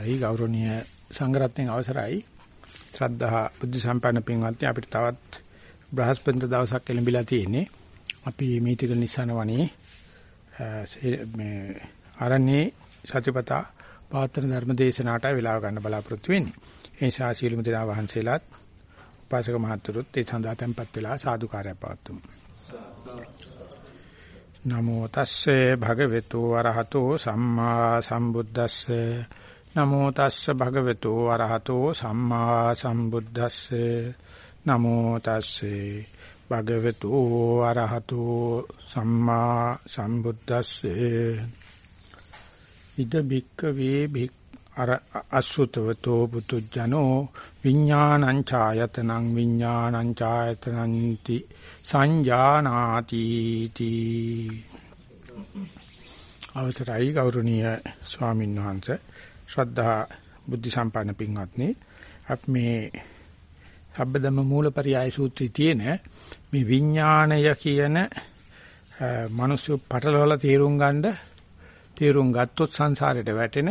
යි ගෞරවනීය සංඝරත්නයේ අවසරයි. ශ්‍රද්ධා බුද්ධ සම්පන්න පින්වත්නි අපිට තවත් බ්‍රහස්පති දවසක් එළඹිලා තියෙන්නේ. අපි මේ ටික නිසන වනේ මේ ආරණ්‍යේ සතිපතා පාත්‍ර ධර්ම දේශනාවට වෙලාව ගන්න බලාපොරොත්තු වෙන්නේ. ඒ නිසා සීලමු දෙනා වහන්සේලාත් උපාසක මහතුරුත් ඒ සඳහා tempත් වෙලා සාදුකාරය පවතුමු නමෝ තස්සේ භගවතු වරහතෝ සම්මා සම්බුද්දස්සේ. නමෝ තස්ස භගවතු වරහතෝ සම්මා සම්බුද්දස්සේ. නමෝ තස්සේ භගවතු වරහතෝ සම්මා සම්බුද්දස්සේ. ඉද බික්ක වේ බික් අර අසුතවතෝ පුතුජනෝ විඥානං ඡායතනං විඥානං ඡායතනන්ති සංජානාති තී. අවසරයි ගෞරවනීය ස්වාමීන් වහන්සේ. ශ්‍රද්ධා බුද්ධ සම්පන්න පින්වත්නි අප මේ සබ්බදම මූලපරියාය සූත්‍රයේ තියෙන මේ විඥාණය කියන මිනිස්සු පටලවලා තේරුම් ගන්න තේරුම් ගත්තොත් සංසාරයට වැටෙන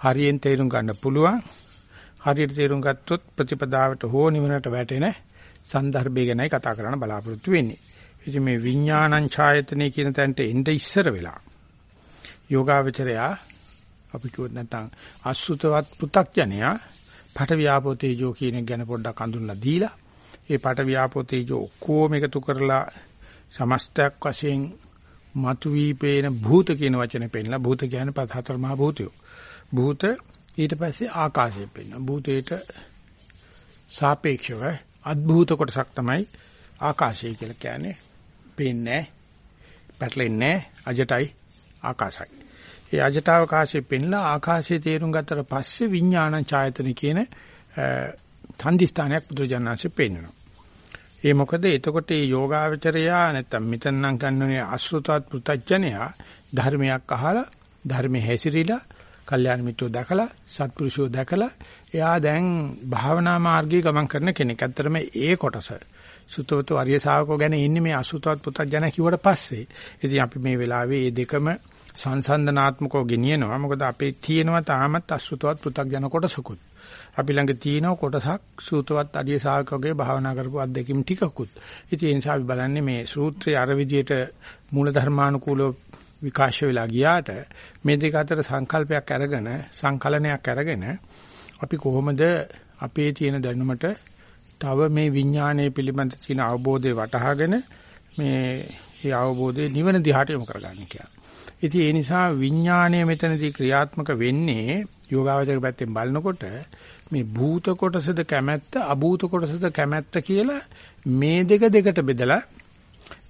හරියෙන් තේරුම් ගන්න පුළුවන් හරියට තේරුම් ගත්තොත් ප්‍රතිපදාවට හෝ නිවනට වැටෙන සන්දර්භය ගැනයි කතා කරන්න බලාපොරොත්තු වෙන්නේ. ඉතින් මේ විඥානං ඡායතනෙ කියන තැනට එnde ඉස්සර වෙලා යෝගාවචරයා අපි කිව්වොත් නැත්නම් අසුතවත් පෘ탁ජනයා පට ව්‍යාපෝ තේජෝ කියන එක ගැන පොඩ්ඩක් අඳුන්ලා දීලා ඒ පට ව්‍යාපෝ තේජෝ ඔක්කොම එකතු කරලා සමස්තයක් වශයෙන් මතුවී පේන භූත කියන වචනේ පෙන්නලා භූත කියන්නේ පහ හතර මහා භූතයෝ. භූත ඊට පස්සේ ආකාශය පෙන්නන භූතේට සාපේක්ෂව අද්භූත කොටසක් තමයි ආකාශය කියලා කියන්නේ. පේන්නේ පැටලෙන්නේ අජටයි ආකාශයි. ඒ අජටවකාශයේ පෙන්ලා ආකාශයේ තේරුම් ගත්තට පස්සේ විඥාන ඡායතන කියන තන්දිස්ථානයක් බුදුජානනාංශයෙන් පෙන්වනවා. ඒ මොකද එතකොට මේ යෝගාවචරයා නැත්තම් මෙතනනම් ගන්නනේ අසෘතවත් පෘතජ්ජනයා ධර්මයක් අහලා ධර්මයේ හැසිරීලා කල්යාණ මිත්‍රෝ දැකලා සත්පුරුෂෝ දැකලා එයා දැන් භාවනා මාර්ගයේ ගමන් කරන කෙනෙක්. ඇත්තටම ඒ කොටස සුතවතු ආර්ය ශාවකෝ ගැන ඉන්නේ මේ අසුතවත් පුතඥ කිව්වට පස්සේ. ඉතින් අපි මේ වෙලාවේ මේ දෙකම සංසන්දනාත්මකව ගෙනියනවා. මොකද අපේ තියෙනවා තාමත් අසුතවත් පෘථග්ජන කොටසකුත්. අපි ළඟ තියෙන කොටසක් සූතවත් අධිය ශාවකගේ භාවනා කරපු අත්දැකීම් ටිකකුත්. ඉතින් ඒ නිසා අපි බලන්නේ මේ සූත්‍රයේ අර විදියට මූල ධර්මානුකූලව විකාශ වෙලා ගියාට මේ දෙක අතර සංකල්පයක් අරගෙන සංකලනයක් අරගෙන අපි කොහොමද අපේ තියෙන දැනුමට තව මේ විඥානයේ පිළිබඳ තියෙන අවබෝධය වටහාගෙන මේ ඒ අවබෝධය නිවන දිහාට යොමු කරගන්න කියලා. ඉතින් ඒ නිසා විඥාණය මෙතනදී ක්‍රියාත්මක වෙන්නේ යෝගාවචර පැත්තෙන් බලනකොට මේ භූත කොටසද කැමැත්ත අභූත කොටසද කැමැත්ත කියලා මේ දෙක දෙකට බෙදලා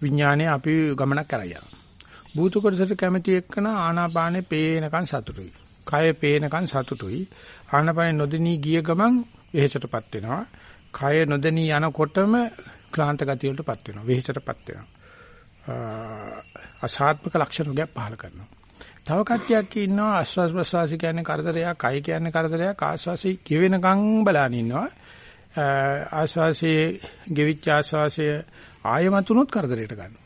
විඥාණය අපි ගමනක් කරගෙන භූත කොටසට කැමැති එක්කන ආනාපානේ පේනකන් සතුටුයි. කය පේනකන් සතුටුයි. ආනාපානේ නොදෙනී ගිය ගමන් වෙහෙසටපත් වෙනවා. කය නොදෙනී යනකොටම ක්ලාන්ත ගතිය වලටපත් වෙනවා. වෙහෙසටපත් වෙනවා. අසාත්මක ලක්ෂණ වර්ගයක් පහල කරනවා. තව කට්ටියක් ඉන්නවා ආශ්වාස ප්‍රශ්වාස කියන්නේ කරදරයක්, කය කියන්නේ කරදරයක්, ආශ්වාසي කිවෙනකන් බලන ඉන්නවා. ආශ්වාසයේ ගෙවිච්ච ආශ්වාසය ආයමතුනොත් කරදරයට ගන්නවා.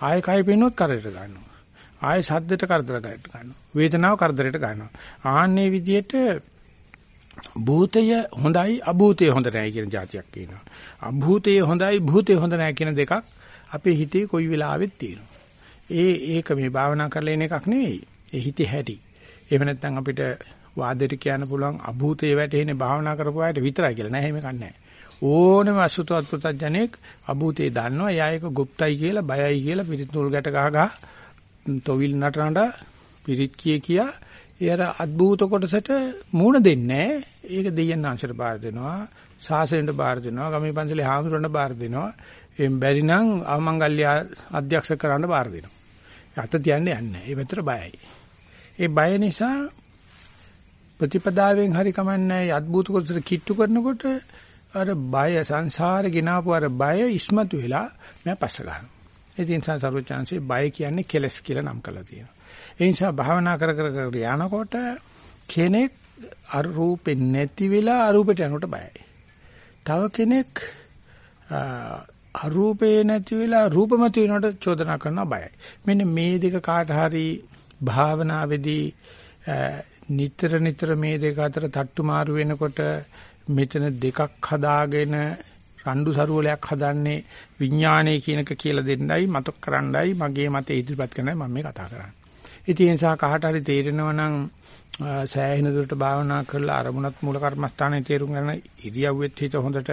ආය කය පෙන්නොත් කරදරයට ගන්නවා. ආය ශබ්දයට කරදරයට ගන්නවා. වේදනාව කරදරයට ගන්නවා. ආන්නේ විදිහට භූතය හොඳයි අභූතය හොඳ නැහැ කියන જાතියක් කියනවා. අභූතය හොඳයි භූතය හොඳ නැහැ කියන දෙකක් අපේ හිතේ කොයි වෙලාවෙත් තියෙනවා. ඒ ඒක මේ භාවනා කරලා එන එකක් නෙවෙයි. ඒ හිතේ හැටි. එහෙම නැත්නම් අපිට වාදයට කියන්න පුළුවන් අභූතයේ වැටෙන භාවනා කරපු අයට විතරයි කියලා. නෑ එහෙම කන්නේ ඕනම අසුතවත් පුතඥෙක් අභූතේ දන්නවා. එයා ඒක গুপ্তයි කියලා, බයයි කියලා පිටිත් නූල් ගැට ගහ ගහ තොවිල් නටනට පිරිත් කිය කියා ඒ අර අද්භූත කොටසට මූණ දෙන්නේ ඒක දෙයයන් අංශයට බාර දෙනවා. සාසනෙට බාර දෙනවා. ගමේ පන්සලේ හාමුදුරන්ට බාර දෙනවා. එම් බැරි නම් අවමංගල්‍ය අධ්‍යක්ෂ කරන්න බාර දෙනවා. අත තියන්නේ යන්නේ. ඒ පැත්තට බයයි. ඒ බය නිසා ප්‍රතිපදාවෙන් හරි කමන්නේ අద్భుත කොටසට කිට්ටු කරනකොට අර බය සංසාරේ ගෙනාවු අර බය ඉස්මතු වෙලා මම පස්ස ගන්නවා. ඒ නිසා සරුවචාන්සේ බය කියන්නේ කෙලස් කියලා නම් කරලා තියෙනවා. ඒ නිසා භාවනා කර කර කර යනකොට කෙනෙක් අරූපෙ නැති වෙලා අරූපෙට යනකොට බයයි. තව කෙනෙක් අරූපේ නැති වෙලා රූපමතු වෙනකොට චෝදනා කරනවා බයයි. මෙන්න මේ දෙක කාට හරි භාවනාවේදී නිතර නිතර මේ දෙක අතර තට්ටු මාරු වෙනකොට මෙතන දෙකක් හදාගෙන රණ්ඩු සරුවලයක් හදන්නේ විඥානයේ කියනක කියලා දෙන්නයි මතක් කරන්නයි මගේ මතේ ඉදිරිපත් කරන්නයි මම මේ කතා කරන්නේ. ඉතින් ඒ නිසා කාට හරි තේරෙනවා නම් සෑහෙන දුරට භාවනා කරලා අරමුණත් මූල කර්මස්ථානයේ තේරුම් ගන්න ඉරියව්වෙත් හිත හොඳට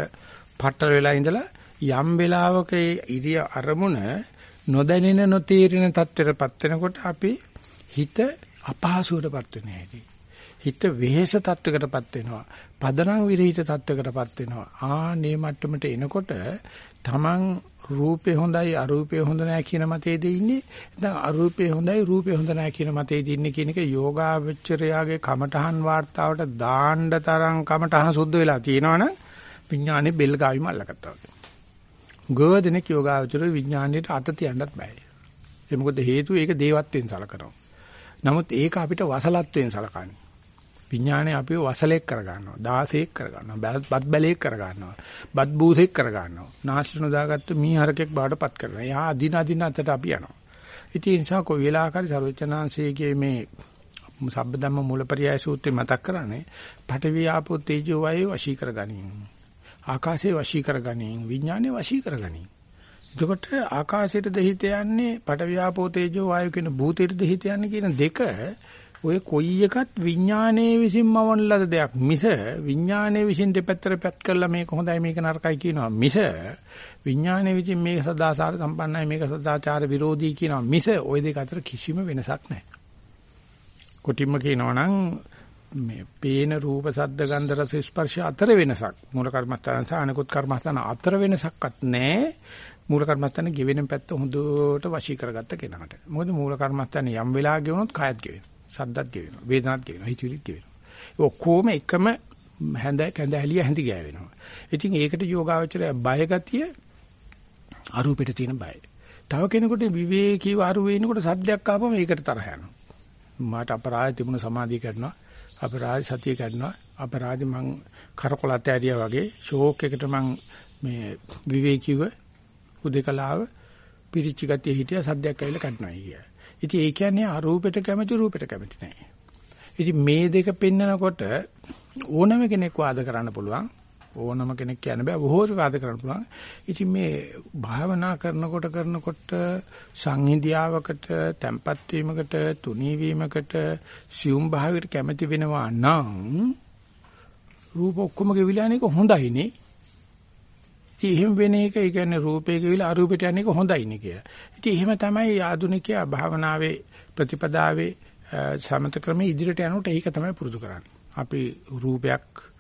පట్టල වෙලා ඉඳලා යම් වෙලාවක ඉරිය අරමුණ නොදැනෙන නොතේරෙන තත්ත්වයටපත් වෙනකොට අපි හිත අපහසුවටපත් වෙන හැටි. හිත වෙහෙස තත්වයකටපත් වෙනවා. පදනම් විරහිත තත්වයකටපත් වෙනවා. ආනේ මට්ටමට එනකොට තමන් රූපේ හොඳයි අරූපේ හොඳ නැහැ කියන මතයේද ඉන්නේ. දැන් අරූපේ හොඳයි රූපේ හොඳ නැහැ කියන මතයේද ඉන්නේ කියන එක යෝගාවචරයාගේ කමඨහන් වාර්තාවට දාන්න තරම් කමඨහන සුද්ධ වෙලා තියෙනවනම් විඥානේ බෙල් ගාවිම අල්ලගත්තා වගේ. ගෝධනෙක් යෝගාවචර විඥාණයට අත තියන්නත් බෑ. ඒ මොකද හේතුව ඒක දේවත්වයෙන් සලකනවා. නමුත් ඒක අපිට වසලත්වයෙන් සලකන්නේ. විඥානේ අපිව වසලෙක් කරගන්නවා. දාසෙක් කරගන්නවා. බත් බැලේක් කරගන්නවා. බත් බූසෙක් කරගන්නවා. නාශන දාගත්ත මීහරකෙක් බාටපත් කරනවා. යා අදින අදින අතට අපි යනවා. ඉතින් ඒ නිසා කොයි වෙලාවකරි සර්වචනාංශයේ මේ සබ්බදම්ම මූලපරියාය සූත්‍රය මතක් කරන්නේ පඨවි ආපෝ තේජෝ වායෝ වශී කරගනින්. ආකාශයේ වශී කරගනින්. විඥානේ වශී කරගනින්. එතකොට ආකාශයට දෙහිත යන්නේ පඨවි ආපෝ තේජෝ වායෝ කියන භූතයට දෙහිත යන්නේ කියන දෙක ඔය කොයි එකත් විඥානයේ විසින්ම වන ලද දෙයක් මිස විඥානයේ විසින් දෙපැත්තට පැත් කරලා මේක හොඳයි මේක නරකයි කියනවා මිස විඥානයේ විසින් මේක සදාචාර සම්පන්නයි මේක සදාචාර විරෝධී කියනවා මිස ওই දෙක අතර කිසිම වෙනසක් නැහැ. කොටිම්ම කියනවා නම් මේ පේන රූප සද්ද ගන්ධ රස ස්පර්ශ අතර වෙනසක් මූල කර්මස්ථාන සහ අනිකුත් කර්මස්ථාන අතර වෙනසක්වත් නැහැ. මූල කර්මස්ථාන ගෙවෙන පැත්ත හොඳට වශී කරගත්ත කෙනාට. මොකද මූල කර්මස්ථාන යම් වෙලාවක ගෙවුනොත් කායත් ගෙවෙනවා. සද්දත් ගෙවෙනවා. වේදනත් ගෙවෙනවා. හිතවිලිත් ගෙවෙනවා. ඒ ඔක්කොම එකම හැඳ කැඳ ඇලිය හැඳි ගෑවෙනවා. ඉතින් ඒකට යෝගාවචරය බය ගතිය අරූපෙට තියෙන බය. තව කෙනෙකුට විවේකීව අරුවේ ඉනකොට සද්දයක් ආවම ඒකට තරහ යනවා. මට අපරාධ තිබුණ සමාධිය කරනවා. අපරාධ සතිය කරනවා. අපරාධ මං කරකොලත් ඇරියා වගේ ෂෝක් එකට මං මේ විවේකීව උදේකලාව පිරිච්ච ගතිය හිටියා සද්දයක් ඇවිල්ලා කඩනවා කිය. ඉතින් ඒ කියන්නේ අරූපෙට කැමති රූපෙට කැමති නැහැ. ඉතින් මේ දෙක පෙන්නකොට ඕනම කෙනෙක් වාද කරන්න පුළුවන්. ඕනම කෙනෙක් කියන්න බෑ බොහෝ වාද කරන්න පුළුවන්. ඉතින් මේ භාවනා කරනකොට කරනකොට සංහිඳියාවකට, tempat වීමකට, තුනී වීමකට, සියුම් භාවයකට කැමති වෙනවා නම් රූප ඔක්කොම ගෙවිලානේක හොඳයිනේ. ඉතින් එහෙම වෙන එක ඒ කියන්නේ රූපේ ගෙවිලා අරූපෙට යන එක හොඳයිනේ කියලා. ඉතින් එහෙම තමයි ආධුනිකයා භාවනාවේ ප්‍රතිපදාවේ සමත ක්‍රමයේ ඉදිරියට යනකොට ඒක තමයි පුරුදු කරන්නේ. අපි රූපයක්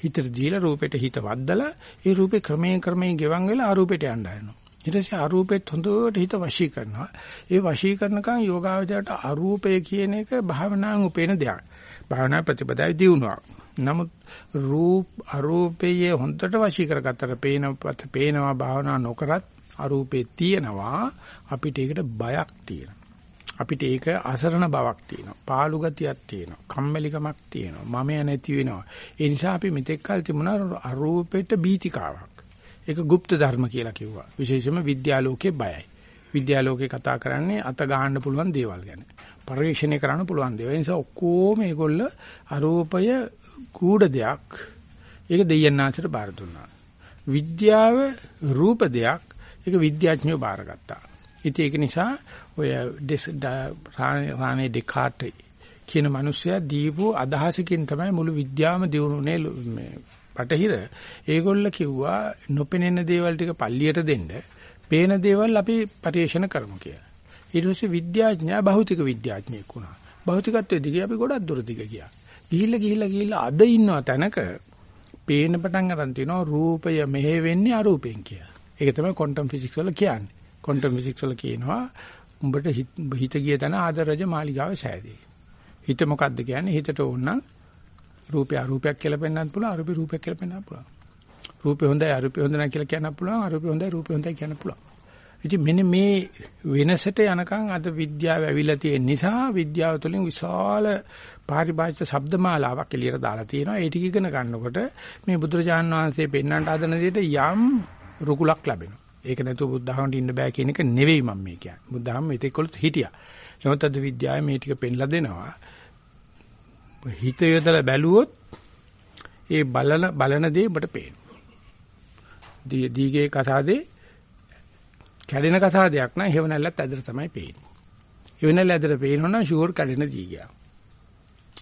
හිතට දීලා රූපෙට හිත වද්දලා ඒ රූපේ ක්‍රමයෙන් ක්‍රමයෙන් ගෙවන් වෙලා අරූපෙට යන්න හදනවා. ඊට පස්සේ අරූපෙත් හොඳට හිත වශී කරනවා. ඒ වශී කරනකන් යෝගාවචරයට අරූපය කියන එක භාවනාවෙන් උපේන දෙයක්. භාවනා ප්‍රතිපදාවේ දියුණුවක්. නමුත් රූප අරූපයේ හොඳට වශී කරගත්තට පේනපත පේනවා භාවනා නොකරත් අරූපේ තියෙනවා අපිට ඒකට බයක් තියෙනවා. අපිට ඒක අසරණ බවක් තියෙනවා. පාළු ගතියක් තියෙනවා. කම්මැලිකමක් තියෙනවා. මම නැති වෙනවා. ඒ නිසා අපි මෙතෙක් කල් තිබුණා අරූපෙට බීතිකාවක්. ඒක গুপ্ত ධර්ම කියලා කිව්වා. විශේෂයෙන්ම විද්‍යාලෝකයේ බයයි. විද්‍යාලෝකේ කතා කරන්නේ අත ගන්න පුළුවන් දේවල් ගැන. පරිශ්‍රණය කරන්න පුළුවන් දේවල්. ඒ නිසා ඔක්කොම මේගොල්ල අරූපය කූඩ දෙයක්. ඒක දෙයයන්ාචර බාර දුන්නා. විද්‍යාව රූප දෙයක්. ඒක විද්‍යාඥයෝ බාරගත්තා. ඉතින් ඒක නිසා ඔය රානේ ඩෙකාට් කියන මිනිස්සයා දීපු අදහසකින් තමයි මුළු විද්‍යාවම දියුණුනේ මේ පටහිර. ඒගොල්ල කිව්වා නොපෙනෙන දේවල් ටික පල්ලියට දෙන්න. පේන දේවල් අපි පරිශන කරමු කියලා. ඊට පස්සේ විද්‍යාඥයා භෞතික විද්‍යාඥයෙක් වුණා. භෞතිකත්වයේ දිගේ අපි ගොඩක් දුර දිග ගියා. ගිහිල්ලා ගිහිල්ලා ගිහිල්ලා අද ඉන්නවා තැනක පේන පටන් ගන්න තියෙනවා රූපය මෙහෙ වෙන්නේ අරූපෙන් කියලා. ඒක තමයි ක්වොන්ටම් ෆිසික්ස් වල කියන්නේ. ක්වොන්ටම් ෆිසික්ස් වල කියනවා උඹට හිත ගිය තැන ආදරජ මාලිගාව සෑදී. හිත මොකද්ද කියන්නේ? හිතට ඕන නම් රූපය අරූපයක් කියලා පෙන්වන්නත් පුළුවන් අරූපي රූපයක් කියලා පෙන්වන්නත් පුළුවන්. රූපේ හොඳයි අරූපේ හොඳ නැහැ කියලා කියන්නත් පුළුවන් අරූපේ හොඳයි රූපේ හොඳයි කියන්න පුළුවන්. ඉතින් මෙන්න මේ වෙනසට යනකම් අද විද්‍යාව ඇවිල්ලා තියෙන නිසා විද්‍යාව තුළින් විශාල පාරිභාෂික ශබ්දමාලාවක් එළියට දාලා තියෙනවා. ඒ ටික ඉගෙන ගන්නකොට මේ බුදුරජාණන් වහන්සේ පෙන්වන්නට හදන දෙයට යම් රුකුලක් ලැබෙනවා. ඒක නැතුව බුද්ධහමට ඉන්න බෑ කියන එක නෙවෙයි මම මේ කියන්නේ. බුද්ධහම මෙතෙක්කොලත් හිටියා. නමුත් අද විද්‍යාවේ මේ ටික පෙන්ලා දෙනවා. හිත යොදලා බැලුවොත් ඒ බලන බලන දේ ඔබට පේනවා. දීගේ කසාදේ කැඩෙන කසාදයක් නම් හේව නැල්ලත් ඇදලා තමයි පේන්නේ. හේව නැල්ල ඇදලා පේනවනම් ෂුවර් කැඩෙන දීගයක්.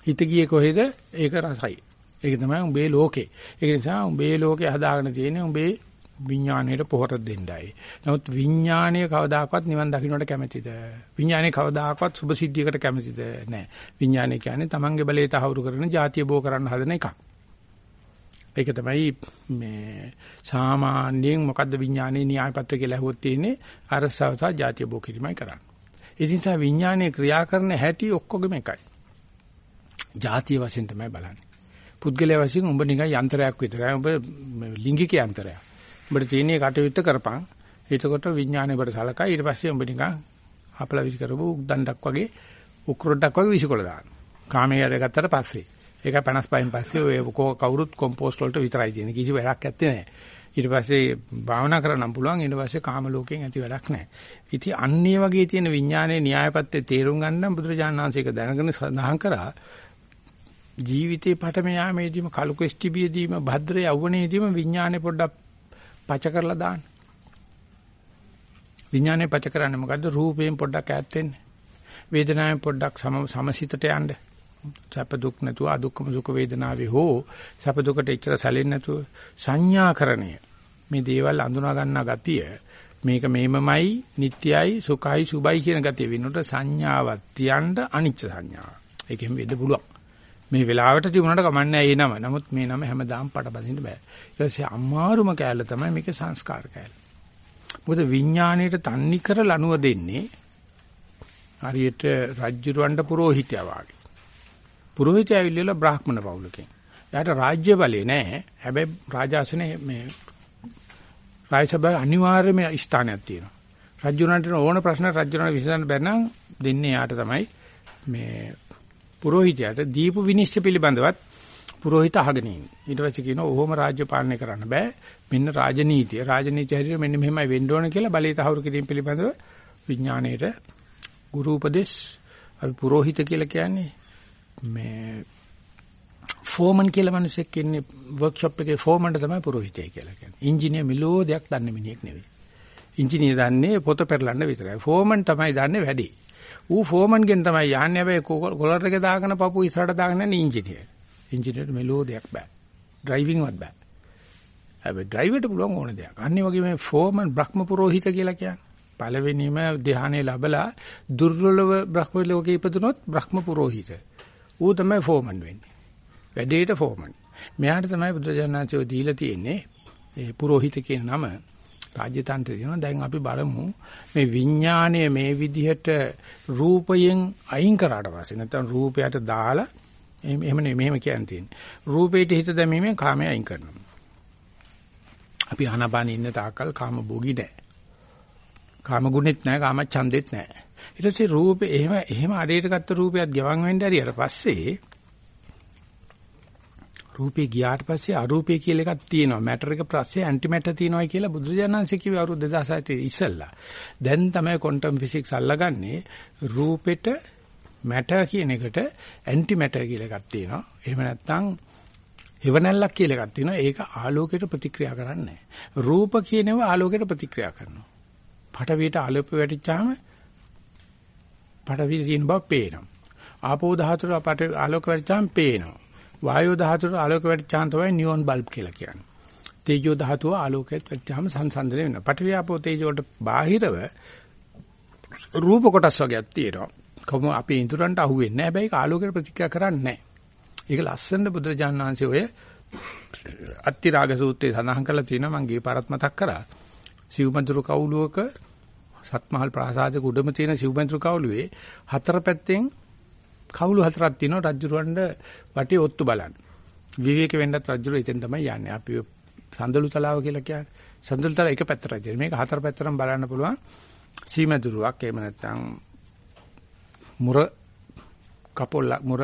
හිත ගියේ කොහෙද? ඒක රසයි. ඒක තමයි උඹේ ලෝකේ. ඒක නිසා උඹේ ලෝකේ හදාගෙන තියෙන්නේ උඹේ විඥාණයට පොහොර දෙන්නයි. නමුත් විඥාණය කවදාකවත් නිවන් දකින්නට කැමැතිද? විඥාණය කවදාකවත් සුභ සිද්ධියකට කැමැතිද? නැහැ. විඥාණය කියන්නේ තමන්ගේ බලය තහවුරු කරන, ಜಾතිය බෝ කරන්න හදන එකක්. ඒක තමයි මේ සාමාන්‍යයෙන් මොකද්ද විඥානයේ න්‍යාය පත්‍රය කියලා අහුවොත් තියෙන්නේ අරසව සහ ಜಾතිය බෝ කිරීමයි කරන්නේ. ඒ නිසා විඥානයේ ක්‍රියා කරන හැටි ඔක්කොගෙම එකයි. ಜಾතිය වශයෙන් තමයි බලන්නේ. පුද්ගලයා වශයෙන් උඹ නිකන් යන්ත්‍රයක් විතරයි. උඹ ලිංගික යන්ත්‍රයක්. උඹට තියෙන්නේ කටයුත්ත කරපන්. එතකොට විඥානේ ඔබට සලකයි. ඊට පස්සේ උඹ නිකන් අපල විසි කරපු උක්දණ්ඩක් වගේ උක්‍රොඩක් වගේ විසිකොල දානවා. කාමයේ වැඩ ගත්තට පස්සේ. ඒක 55න් පස්සේ ඔය කවුරුත් කොම්පෝස්ට් වලට විතරයි තියෙන්නේ. කිසි වැඩක් නැත්තේ නෑ. ඊට පස්සේ භාවනා කරන්න පුළුවන් ඊට පස්සේ කාම ලෝකයෙන් ඇති වැඩක් නැහැ. ඉතින් අන්නේ වගේ තියෙන විඥානයේ න්‍යායපත්‍ය තේරුම් ගන්න බුදුරජාණන් වහන්සේ ඒක දැනගෙන සඳහන් කරා ජීවිතේ පටම යාමේදීම කලු කෙස්ටිබියදීම භද්‍ර යවුණේදීම විඥානේ පොඩ්ඩක් පච කරලා දාන්න. විඥානේ පච කරන්නේ මොකද්ද? රූපයෙන් පොඩ්ඩක් ඈත් වෙන්න. වේදනාවෙන් පොඩ්ඩක් සම සමසිතට යන්න. සැප දුක් නැතුව අදුක්කම සුඛ වේදනාවේ හෝ සැප දුකට එච්චර සැලෙන්නේ නැතුව සංඥාකරණය. මේ දේවල් අඳුනා ගන්නා ගතිය මේක මේමමයි නිට්ටයයි සුඛයි සුබයි කියන ගතිය වෙනකොට සංඥාවක් තියන්න අනිච්ච සංඥාව. ඒකෙන් වෙන්න පුළුවන්. මේ වෙලාවට තිබුණාට කමන්නේ ඒ නම. නමුත් මේ නම හැමදාම පටබඳින්න බෑ. ඊට පස්සේ අමාරුම කෑල්ල තමයි මේක සංස්කාර කෑල්ල. මොකද විඥාණයට තන්නි කර ලනුව දෙන්නේ හරියට රජ්ජුරවණ්ඩ පුරোহিතයා වගේ. පුරোহিතයා ඇවිල්ලා බ්‍රාහ්මණ පවුලකින්. එයාට රාජ්‍ය බලය නැහැ. හැබැයි රාජාසනේ මේ රාජසභාවේ අනිවාර්යම ස්ථානයක් තියෙනවා. රජුණන්ට ඕන ප්‍රශ්න රජුණන් විසඳන්න බැරි නම් දෙන්නේ යාට තමයි මේ පුරোහිතයාට දීපු විනිශ්චය පිළිබඳවත් පුරোහිත අහගෙන ඉන්නේ. ඊට පස්සේ කියනවා ඔහොම රාජ්‍ය පාලනය කරන්න බෑ. මෙන්න රාජනීතිය. රාජනීතිය හරියට මෙන්න මෙහෙමයි වෙන්න ඕන කියලා බලේ තහවුරු කිරීම පිළිබඳව විඥාණයට ගුරු උපදේශ අපි පුරোහිත කියලා කියන්නේ මේ ෆෝමන් කියලා මිනිස්සෙක් ඉන්නේ වර්ක්ෂොප් එකේ ෆෝමන්ට තමයි පුරোහිතය කියලා කියන්නේ. ඉංජිනේර මිලෝ දෙයක් දන්නේ මිනිහෙක් නෙවෙයි. ඉංජිනේර දන්නේ පොත පෙරලන්න විතරයි. ෆෝමන් තමයි දන්නේ වැඩි. ඌ ෆෝමන්ගෙන් තමයි යහන්නේ හැබැයි කොලර් එක දාගෙන පපුව ඉස්සරහට දාගෙන යන ඉංජිනේර. ඉංජිනේර මෙලෝ දෙයක් බෑ. ඩ්‍රයිවිංවත් බෑ. හැබැයි ඩ්‍රයිවර්ට පුළුවන් ඕන දෙයක්. අනිත් වගේ මේ ෆෝමන් බ්‍රහ්ම පුරෝහිත කියලා කියන්නේ. පළවෙනිම ධ්‍යානෙ ලැබලා දුර්වලව බ්‍රහ්ම ලෝකේ ඉපදුනොත් බ්‍රහ්ම පුරෝහිත. ඌ තමයි ෆෝමන් වෙන්නේ. වැඩේට ෆෝමන්. මෙයාට තමයි බුදුජානනාංශය දීලා තියෙන්නේ. ඒ පුරෝහිත කියන නම. රාජ්‍ය තන්ත්‍රය කියනවා දැන් අපි බලමු මේ විඥාණය මේ විදිහට රූපයෙන් අයින් කරාට පස්සේ නැත්නම් රූපයට දාලා එහෙම නෙමෙයි මෙහෙම කියන්න තියෙන්නේ. රූපේට හිත දැමීමෙන් කාමය අයින් කරනවා. අපි ආනාපාන ඉන්න තාකල් කාම භෝගී නැහැ කාම ගුණෙත් නැහැ කාම ඡන්දෙත් නැහැ ඊට පස්සේ රූපේ එහෙම එහෙම අඩේට ගත්ත රූපයක් ගවන් වෙන්න ඇරියට පස්සේ රූපේ ගියාට පස්සේ අරූපේ කියලා එකක් තියෙනවා. මැටර් එක පස්සේ ඇන්ටි මැටර් තියෙනවා කියලා බුදුරජාණන්සේ කිව්වේ අවුරුදු 2007 ඉස්සෙල්ලා. දැන් තමයි ක්වොන්ටම් ෆිසික්ස් අල්ලගන්නේ රූපෙට මැටර් කියන එකට ඇන්ටි මැටර් කියලා එකක් තියෙනවා. එහෙම නැත්නම් එවනැල්ලක් කියලා එකක් තියෙනවා. ඒක ආලෝකයට ප්‍රතික්‍රියා කරන්නේ රූප කියනවා ආලෝකයට ප්‍රතික්‍රියා කරනවා. පටවියට ආලෝප වැටිච්චාම පටවිය තියෙන බව පේනවා. ආපෝ ධාතුර අපට ආලෝක වැටිච්චාම පේනවා. වායෝ ධාතුවට ආලෝක වැටිච්චාම තමයි නියොන් බල්බ් කියලා කියන්නේ. තේජෝ ධාතුව ආලෝකයට වැටිච්චාම සංසන්දනය වෙනවා. පඨවි ආපෝ තේජෝ වලට බාහිරව රූප කොටස් වර්ගයක් තියෙනවා. කොහොම අපේ ඉන්ද්‍රයන්ට අහුවෙන්නේ නැහැ. හැබැයි ඒක ආලෝකයට ප්‍රතික්‍රියා කරන්නේ නැහැ. ඒක ලස්සන බුදුරජාණන් වහන්සේ ඔය අත්තිරාග සූත්‍රයේ සඳහන් කරලා තියෙනවා මම ගිය පාරත් මතක් කරා. සිව්මඳුරු කවුලුවක සත්මහල් ප්‍රාසාදයක උඩම තියෙන සිව්මඳුරු කවුලුවේ හතර පැත්තෙන් කවුළු හතරක් තියෙනවා රජුරවණ්ඩ වටේ ඔත්තු බලන්න. විවේක වෙන්නත් රජුර එතෙන් තමයි යන්නේ. අපි සඳලු තලාව කියලා කියන්නේ. සඳලු තලාව එක පැත්තට තියෙන. මේක හතර පැත්තටම බලන්න පුළුවන්. සීමදුරුවක් එහෙම නැත්නම් මුර කපොල් මුර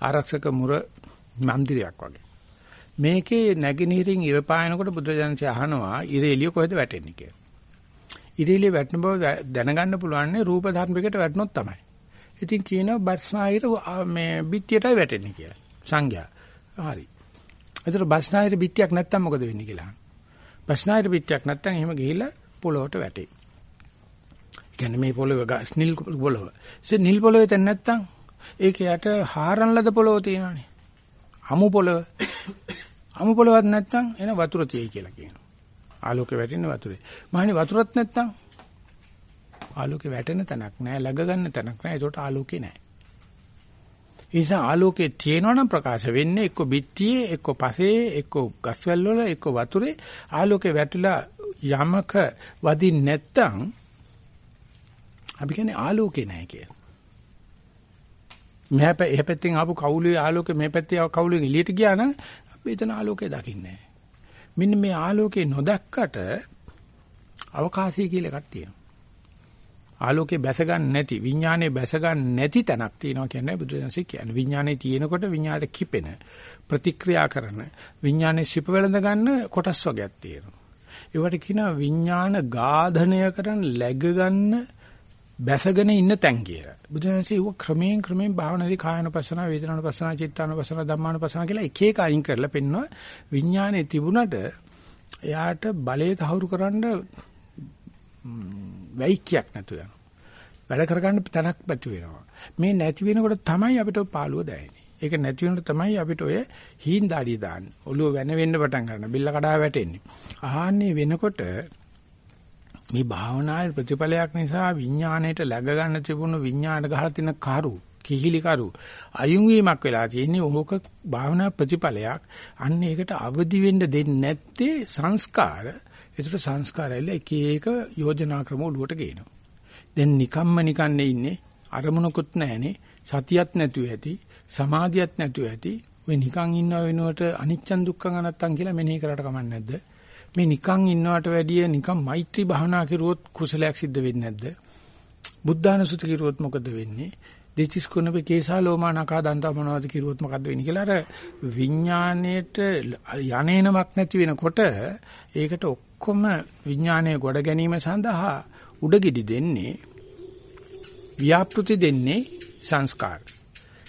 ආරක්ෂක මුර මන්දිරයක් වගේ. මේකේ නැගිනහිරින් ඉර පායනකොට බුදුරජාණන්සේ අහනවා ඉර එළිය කොහෙද වැටෙන්නේ කියලා. ඉර එළිය වැටෙන බව දැනගන්න පුළුවන් රූප ධර්මයකට වැටුනොත් තමයි. ඉතින් කියනවා බස්නාහිර මේ බිත්තියටයි වැටෙන්නේ කියලා. සංඥා. හරි. ඒතර බස්නාහිර බිත්තියක් නැත්තම් මොකද වෙන්නේ කියලා. බස්නාහිර බිත්තියක් නැත්තම් එහෙම ගිහිල්ලා පොළොවට වැටේ. කියන්නේ මේ පොළොව නිල් පොළොව. ඒ නිල් පොළොවේ තැන් නැත්තම් ඒක යට හාරන් ලද පොළොව තියෙනවානේ. අමු පොළොව. අමු පොළොවක් නැත්තම් එන වතුර තියෙයි කියලා කියනවා. ආලෝකේ වැටෙන වතුරේ. මහණි වතුරත් නැත්තම් ආලෝකේ වැටෙන තැනක් නැහැ, läග ගන්න තැනක් නැහැ. ඒකට ආලෝකේ නැහැ. ඒ නිසා ආලෝකයේ තියෙනවනම් ප්‍රකාශ වෙන්නේ එක්ක බිත්තියේ, එක්ක පසේ, එක්ක ගස්වැල් වල, එක්ක වතුරේ ආලෝකේ වැටිලා යමක වදින් නැත්තම් අපි කියන්නේ ආලෝකේ නැහැ කියලා. මෙහා එහා පැත්තෙන් ආපු කවුලේ ආලෝකේ මේ පැත්තේ ආව කවුලෙන් එළියට ගියා නම් අපි එතන ආලෝකය දකින්නේ නැහැ. මෙන්න මේ ආලෝකේ නොදැක්කට අවකාශය කියලා එකක් තියෙනවා. ආලෝකේ බැස ගන්න නැති විඥානේ බැස ගන්න නැති තැනක් තියෙනවා කියන්නේ බුදුදහමේ කියන්නේ. විඥානේ තියෙනකොට විඥාණයට කිපෙන ප්‍රතික්‍රියා කරන විඥානේ සිප වෙලඳ ගන්න කොටස් වර්ගයක් තියෙනවා. ඒවට කියනවා විඥාන ගාධනය කරන läග ගන්න බැසගෙන ඉන්න තැන් කියලා. බුදුන්සේ ඌ ක්‍රමයෙන් ක්‍රමයෙන් භාවනාවේ කායනුපස්සන, වේදනානුපස්සන, චිත්තානුපස්සන, ධම්මානුපස්සන කියලා එක එක අයින් කරලා පෙන්නවා. විඥානේ තිබුණට එයාට බලය තහවුරු කරන්න වෛක්‍යයක් නැතු වෙනවා. වැඩ කරගන්න තැනක් බැතු වෙනවා. මේ නැති වෙනකොට තමයි අපිට පාළුව දැනෙන්නේ. ඒක නැති වෙනකොට තමයි අපිට ඔය හීන් දාඩිය දාන්නේ. ඔළුව වෙන වෙන්න පටන් ගන්න. බිල්ල කඩා වැටෙන්නේ. ආහන්නේ වෙනකොට මේ භාවනාවේ ප්‍රතිඵලයක් නිසා විඥාණයට läග ගන්න තිබුණු විඥාණ ගහලා තියෙන කරු කිහිලි කරු අයුම් වීමක් වෙලා තියෙන්නේ ඕක භාවනා ප්‍රතිඵලයක් අන්න ඒකට අවදි වෙන්න දෙන්නේ නැත්තේ සංස්කාර ඒකට සංස්කාරයල එක එක යෝජනා ක්‍රම ඔලුවට ගේනවා දැන් නිකම්ම නිකන්නේ ඉන්නේ අරමුණකුත් නැහනේ සතියක් නැතුව ඇති සමාධියක් නැතුව ඇති ඔය නිකන් ඉන්නව වෙනුවට අනිච්චන් දුක්ඛං අනත්තං කියලා මෙනෙහි කරලා කමන්නේ නැද්ද මේ නිකන් ඉන්නවට වැඩිය නිකන් මෛත්‍රී භාවනා කරුවොත් කුසලයක් සිද්ධ වෙන්නේ නැද්ද? බුද්ධානුසුති කරුවොත් මොකද වෙන්නේ? දෙචිස් කුණපේ කේසා ලෝමා නකා දන්තා මොනවද කිරුවොත් මොකද වෙන්නේ කියලා අර විඥාණයට යන්නේනමක් නැති වෙනකොට ඒකට ඔක්කොම විඥාණය ගොඩ ගැනීම සඳහා උඩගෙඩි දෙන්නේ ව්‍යාපෘති දෙන්නේ සංස්කාර.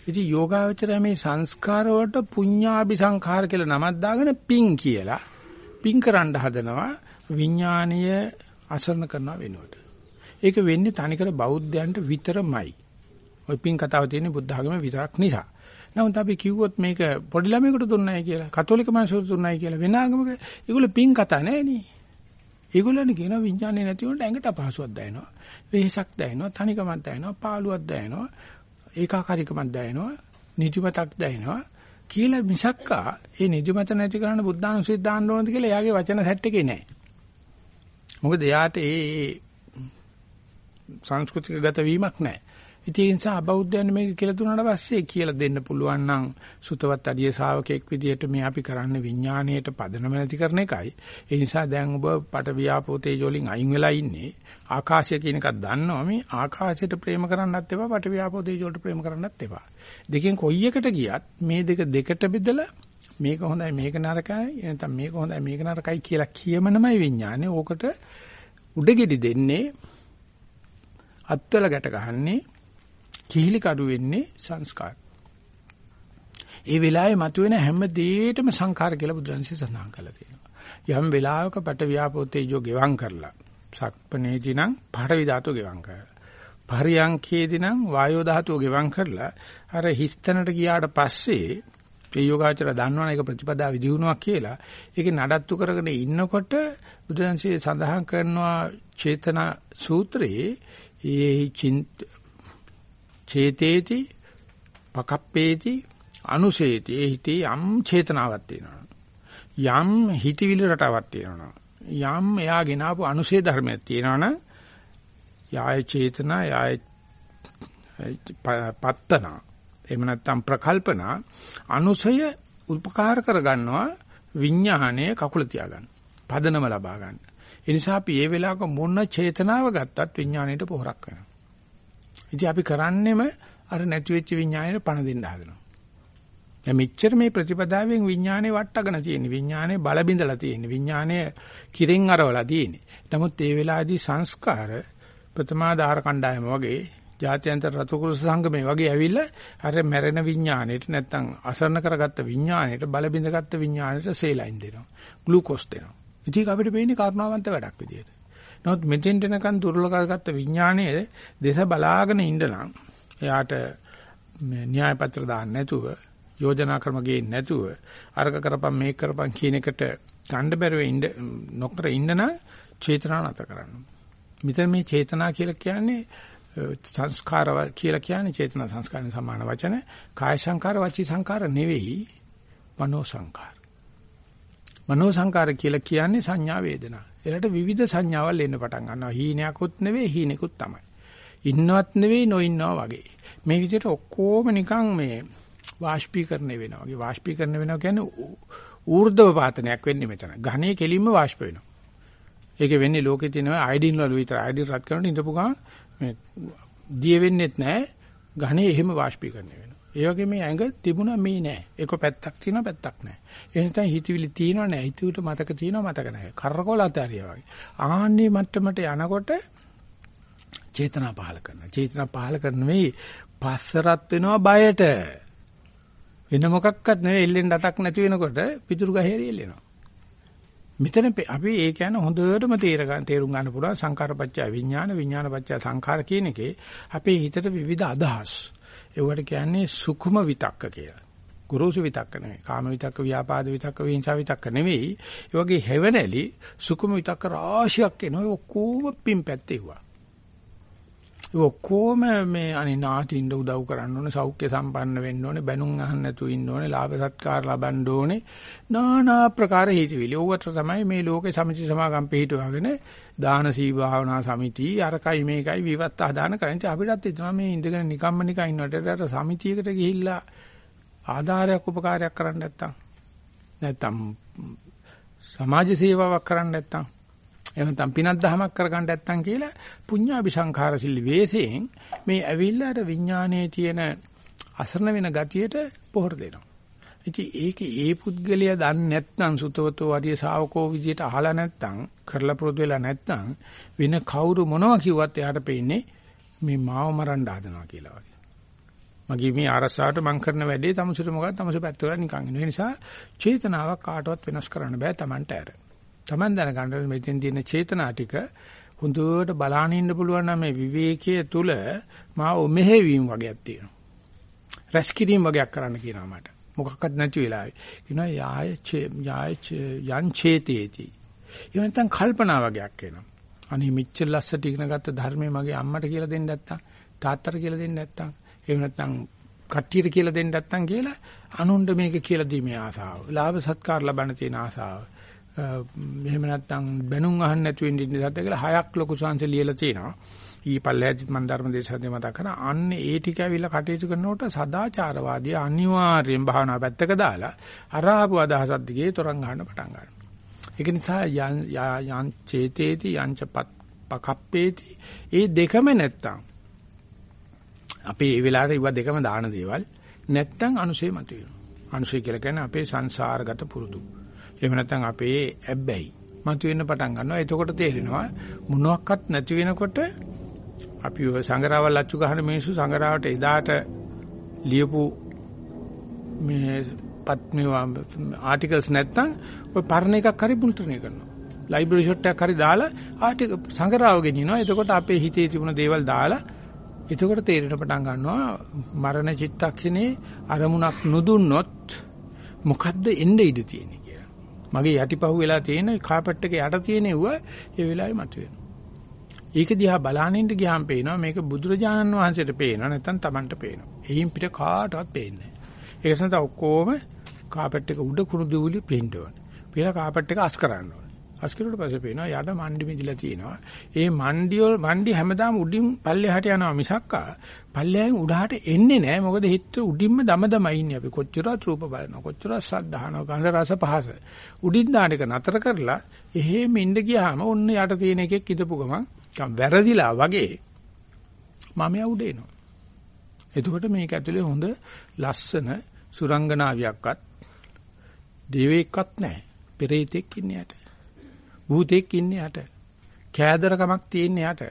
ඉතින් යෝගාවචරය මේ සංස්කාර වලට පුඤ්ඤාභි සංඛාර කියලා නමක් දාගෙන පිං කියලා පිං කරන්න හදනවා විඥානීය අසරණ කරනවා වෙනුවට. ඒක වෙන්නේ තනිකර බෞද්ධයන්ට විතරමයි. ওই පිං කතාව තියෙන්නේ බුද්ධ ආගම විතරක් නිසා. නමුත් අපි කිව්වොත් මේක පොඩි ළමයෙකුට දුන්නයි කියලා, කතෝලික මිනිස්සුන්ට දුන්නයි කියලා වෙන ආගමක ඒගොල්ලෝ පිං කතා නෑනේ. ඒගොල්ලෝනේ කියන විඥානේ නැති වුණාට ඇඟට අපහසුවක් දැනෙනවා. වෙහසක් දැනෙනවා, තනිකමක් දැනෙනවා, පාළුවක් දැනෙනවා, ඒකාකාරීකමක් දැනෙනවා, නිදිමතක් දැනෙනවා. කියලා මිසක්කා ඒ නිදිමත නැති කරන්න බුද්ධානුස්සතිය දාන්න ඕනද කියලා එයාගේ වචන සෙට් එකේ නැහැ. මොකද එයාට ඒ සංස්කෘතික ගත වීමක් නැහැ. ඉතින් ඒ නිසා අබෞද්ධයන් මේක කියලා දුන්නාට පස්සේ කියලා දෙන්න පුළුවන් නම් සුතවත් අධිය ශාවකෙක් විදියට මේ අපි කරන්නේ විඥාණයට පදනම නැති කරන එකයි. ඒ නිසා දැන් ඔබ පට වියාපෝ තේජෝලින් අයින් වෙලා ඉන්නේ. ආකාශය කියන එකක් දන්නවා මේ ආකාශයට ප්‍රේම කරන්නත් එපා පට වියාපෝ තේජෝලට ප්‍රේම කරන්නත් එපා. දෙකෙන් කොයි එකට ගියත් මේ දෙක දෙකට බෙදලා මේක හොඳයි මේක නරකයි නැත්නම් මේක හොඳයි මේක නරකයි කියලා කියමනමයි විඥානේ. ඕකට උඩගෙඩි දෙන්නේ අත්වල ගැට ගහන්නේ කිහිලි කඩු වෙන්නේ සංස්කාර. ඒ වෙලාවේ මතුවෙන හැම දෙයකටම සංඛාර කියලා බුදුන්සේ සඳහන් කළා තියෙනවා. යම් වෙලාවක පට ව්‍යාපෝතේජෝ ගෙවම් කරලා සක්පනේදී නම් පඩවි ධාතු ගෙවම් කරලා පරියංකේදී නම් වායෝ ධාතුව ගෙවම් කරලා අර හිස්තැනට ගියාට පස්සේ ඒ යෝගාචර දන්නවනේ ඒක ප්‍රතිපදා විදිහුණුවක් කියලා. ඒකේ නඩත්තු කරගෙන ඉන්නකොට බුදුන්සේ සඳහන් කරනවා චේතනා සූත්‍රයේ ඒ චේතේති පකප්පේති අනුසේති. ඒ හිතේ යම් චේතනාවක් තියෙනවා. යම් හිතවිලි රටාවක් තියෙනවා. යම් එයා ගෙනාවු අනුසේ ධර්මයක් තියෙනවනම් යාය චේතනා යාය පත්තන. එහෙම නැත්නම් ප්‍රකල්පන අනුසය උපකාර කරගන්නවා විඥානයේ කකුල තියාගන්න පදනම ලබා ගන්න. ඒ නිසා අපි මේ වෙලාවක මොන චේතනාව ගත්තත් විඥාණයට පොහොරක් වෙනවා. ඉතින් අපි කරන්නේම අර නැති වෙච්ච විඥාණයට පණ දෙන්න හදනවා. දැන් මෙච්චර මේ ප්‍රතිපදාවෙන් විඥානේ වට්ටගෙන තියෙන විඥානේ බල බිඳලා තියෙන විඥානේ කිරෙන් අරවලා තියෙන. නමුත් ඒ වෙලාවේදී සංස්කාර ප්‍රථමාදාර කණ්ඩායම වගේ ජාත්‍යන්තර රතුකුරු සංගමේ වගේ ඇවිල්ලා අර මැරෙන විඥාණයට නැත්තම් අසරණ කරගත්ත විඥාණයට බල බිඳගත්ත විඥාණයට සේලයින් දෙනවා. ග්ලූකෝස් දෙනවා. ඉතින් අපිට පේන්නේ කරුණාවන්ත වැඩක් විදියට. නමුත් මෙතෙන්ට එනකන් දුර්වල කරගත්ත විඥාණයේ දේශ බලාගෙන ඉඳලා එයාට න්‍යාය පත්‍ර දාන්න නැතුව යෝජනා ක්‍රම ගේන්නේ නැතුව අර්ග කරපම් මේක කරපම් කියන එකට ගන්න බැරුව ඉන්න නොකර ඉන්න නම් චේතනා නැත කරන්න. මෙතන මේ චේතනා කියලා කියන්නේ සංස්කාර කියලා කියන්නේ චේතනා සංස්කාරන සමාන වචන කාය සංකාර වචී සංකාර නෙවෙයි මනෝ සංකාර. මනෝ සංකාර කියලා කියන්නේ සංඥා වේදනා. ඒකට විවිධ සංඥාවල් එන්න පටන් ගන්නවා. හීනයක්වත් නෙවෙයි හීනෙකුත් තමයි. ඉන්නවත් නෙවෙයි නොඉන්නවා වගේ. මේ විදිහට ඔක්කොම නිකන් මේ වාෂ්පීකරණය වෙනවා. වගේ වාෂ්පීකරණය වෙනවා කියන්නේ ඌර්ධව පාතනයක් වෙන්නේ මෙතන. ඝනේ කෙලින්ම වාෂ්ප වෙනවා. ඒක වෙන්නේ ලෝකේ තියෙන අයඩින් වල විතර අයඩින් රත් කරනකොට ඉඳපු ගමන් මේ දිය වෙන්නේත් නැහැ. ඝනේ එහෙම වාෂ්පීකරණය වෙනවා. ඒ වගේ මේ ඇඟ තිබුණා මේ නෑ. ඒක පැත්තක් තියෙනවා පැත්තක් නෑ. ඒ නිසා හිතවිලි තියෙනවා නෑ. හිතුවට මතක තියෙනවා මතක නෑ. කරකොල අතරිය වගේ. ආන්නේ මට්ටමට යනකොට චේතනා පහල කරනවා. චේතනා පහල කරන මේ පස්සරත් වෙනවා බයට. වෙන මොකක්වත් නෙවෙයි එල්ලෙන් දතක් නැති වෙනකොට පිටුරු ගහේරි එල්ලෙනවා. මෙතන අපි ඒ කියන්නේ හොඳටම තේර ගන්න තේරුම් ගන්න පුළුවන් සංකාරපච්චය විඥාන විඥානපච්චය සංඛාර කියන එකේ අපේ හිතට විවිධ අදහස්. ඒවට කියන්නේ සුකුම විතක්ක කියලා. ගුරුසු විතක්ක නෙවෙයි. කාම විතක්ක, ව්‍යාපාද විතක්ක, විහිංසා විතක්ක නෙවෙයි. ඒ වගේ හැවණැලි සුකුම විතක්ක රාශියක් එනවා. ඔක්කොම පින් පැත්තේවා. ඔක්කොම මේ අනේ නාටින්ද උදව් කරන්න ඕනේ සෞඛ්‍ය සම්පන්න වෙන්න ඕනේ බැනුම් අහන්න නැතුව ඉන්න ඕනේ ලාභ සත්කාර ලබන්න ඕනේ নানা ප්‍රකාර හිතවිලි. ඕවට තමයි මේ ලෝකේ සමිති සමාගම් පිළිටවගෙන දාන සී භාවනා සමිති අරකයි මේකයි විවත් ආදාන කරන්නේ අපිටත් හිතනවා මේ ඉඳගෙන නිකම්ම නිකන් ඉන්නවට අර සමිතියකට ගිහිල්ලා ආධාරයක් උපකාරයක් කරන්න නැත්තම් නැත්තම් සමාජ සේවාවක් කරන්න නැත්තම් එහෙම නැත්නම් පිනක් දහමක් කරගන්න නැත්තම් කියලා පුඤ්ඤාபிසංඛාර සිල්ලි වේසයෙන් මේ ඇවිල්ලා අර විඥානයේ තියෙන අසරණ වෙන ගතියට පොහොර දෙනවා. ඉතින් ඒකේ ඒ පුද්ගලයා දන්නේ නැත්නම් සුතවතෝ ආදී ශාවකෝ විදියට අහලා නැත්නම් කරලා පුරුදු වෙලා නැත්නම් වෙන කවුරු මොනවා කිව්වත් එයාට පේන්නේ මේ මාව මරන්න හදනවා කියලා වගේ. මගේ මේ අරසාවට මං කරන වැඩේ තමුසෙට මොකක්ද තමුසෙ පැත්තට නිකන් ඉන්න. ඒ නිසා චේතනාවක් කාටවත් වෙනස් කරන්න බෑ Tamanට ඇර. Taman දැනගන්න මෙතෙන් තියෙන චේතනා ටික හොඳට බලාගෙන ඉන්න පුළුවන් නම් මේ විවේකයේ තුල මා මෙහෙවීම වගේක් තියෙනවා. රැස්කිරීම වගේක් කරන්න කියනවා මට. මොකක්වත් නැති වෙලාවේ. කියනවා යාය යාය යන් චේතේති. ඒ නැත්තම් කල්පනා වගේක් එනවා. අනේ මෙච්චර ලස්සට ඉගෙන ගත්ත ධර්මයේ මගේ අම්මට කියලා දෙන්න නැත්තම් තාත්තට කියලා දෙන්න නැත්තම් එහෙම නැත්තම් කට්ටියට කියලා දෙන්න නැත්තම් කියලා අනුණ්ඩ මේක කියලා දීමේ ආසාව. ලාභ සත්කාර ලබන්න තියෙන ආසාව. එහෙම නැත්නම් බැනුම් අහන්න නැතුව ඉන්න ඉඳලා කියලා හයක් ලොකු සංසය ලියලා තියෙනවා. ඊ පල්ලෑදිත් මම ධර්ම දේශනාවේ මතක් කරා අන්න ඒ ටික ඇවිල්ලා කටයුතු කරනකොට සදාචාරවාදී අනිවාර්යෙන් භාවනා පැත්තක දාලා අරාපු අදහසක් දිගේ තරංග ගන්න පටන් ගන්නවා. ඒක නිසා යන් චේතේති යංච පකප්පේති ඒ දෙකම නැත්තම් අපේ මේ වෙලාවට ඉව දෙකම දාන දේවල් නැත්තම් අනුසය මතුවෙනවා. අනුසය කියලා කියන්නේ අපේ සංසාරගත පුරුදු. එහෙම නැත්නම් අපේ ඇබ්බැහි මතුවෙන්න පටන් ගන්නවා. එතකොට තේරෙනවා මොනවත් නැති වෙනකොට අපි ඔය සංගරාවල් අච්චු ගහන මිනිස්සු සංගරාවට එදාට ලියපු මේ පත්මේ ආටිකල්ස් නැත්තම් ඔය පරණ එකක් හරි මුල්ටරණය කරනවා. ලයිබ්‍රරි ෂොට් එකක් හරි දාලා ආටික සංගරාව ගෙනියනවා. එතකොට අපේ හිතේ තිබුණ දේවල් දාලා එතකොට තේරෙන පටන් ගන්නවා මරණ චිත්තක්ෂණේ අරමුණක් නොදුන්නොත් මොකද්ද එන්නේ ඉඳ තියෙන්නේ. මගේ යටිපහුව වෙලා තියෙන කාපට් එක යට තියෙනව ඒ වෙලාවේ මතුවෙනවා. ඒක දිහා බලානින්න ගියාම පේනවා මේක බුදුරජාණන් වහන්සේට පේනවා නැත්නම් Tamanට පේනවා. එයින් පිට කාටවත් පේන්නේ නැහැ. ඒක නිසා ඔක්කොම කාපට් එක උඩ කුණු දුවිලි පේන්න ඕනේ. පේලා කාපට් එක අස් කරන්න ඕනේ. අස්කිරුවට පස්සේ පේනවා යට මණ්ඩි මිදිලා තියෙනවා. ඒ මණ්ඩි වල මණ්ඩි හැමදාම උඩින් පල්ලෙහාට යනවා මිසක්කා පල්ලෙහාන් උඩහට එන්නේ නැහැ. මොකද හිත උඩින්ම දම දම ඉන්නේ අපි. කොච්චරවත් රූප බලනවා. කොච්චරවත් සද්ධානවා. ගන්ධ රස පහස. උඩින් දාන එක නතර කරලා එහෙම ඉඳ ගියාම ඔන්න යට තියෙන එකෙක් ඉදපු ගමන් වැරදිලා වගේ මම උඩ එනවා. එතකොට මේක ඇතුලේ හොඳ ලස්සන සුරංගනාවියක්වත් දෙවියෙක්වත් නැහැ. පෙරේතෙක් ඉන්නේ යට. භූතෙක් ඉන්නේ යට. කෑදරකමක් තියෙන්නේ යට.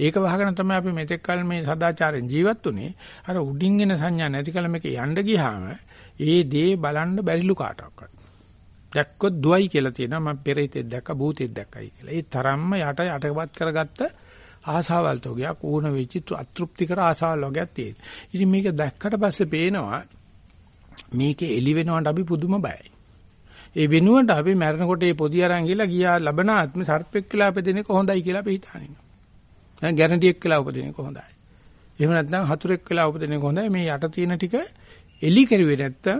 ඒක වහගෙන තමයි අපි මෙතෙක් කල මේ සදාචාරයෙන් ජීවත් වුනේ. අර උඩින් එන සංඥා නැති කල මේක යන්න ගියාම ඒ දේ බලන්න බැරිලු කාටවත්. දැක්කොත් දුවයි කියලා තියෙනවා මම පෙරේතෙක් දැක්ක භූතෙක් දැක්කයි කියලා. ඒ තරම්ම යට යටපත් කරගත්ත ආසාවල් තෝගයක් ඌන වෙච්ච අතෘප්තිකර ආසාවල් වගේක් තියෙන. ඉතින් මේක දැක්කට පස්සේ පේනවා මේකේ එලි වෙනවට අපි පුදුම බයයි. ඒ වෙනුවට අපි මැරෙනකොට මේ පොදි අරන් ගිහලා ගියා ලබන ආත්ම සර්පෙක් කියලා අපදින එක හොඳයි කියලා අපි හිතානිනවා. දැන් ගැරන්ටියක් කියලා උපදින එක හොඳයි. එහෙම නැත්නම් හතුරෙක් කියලා උපදින එක හොඳයි. මේ යට තියෙන ටික එලි කරුවේ නැත්තම්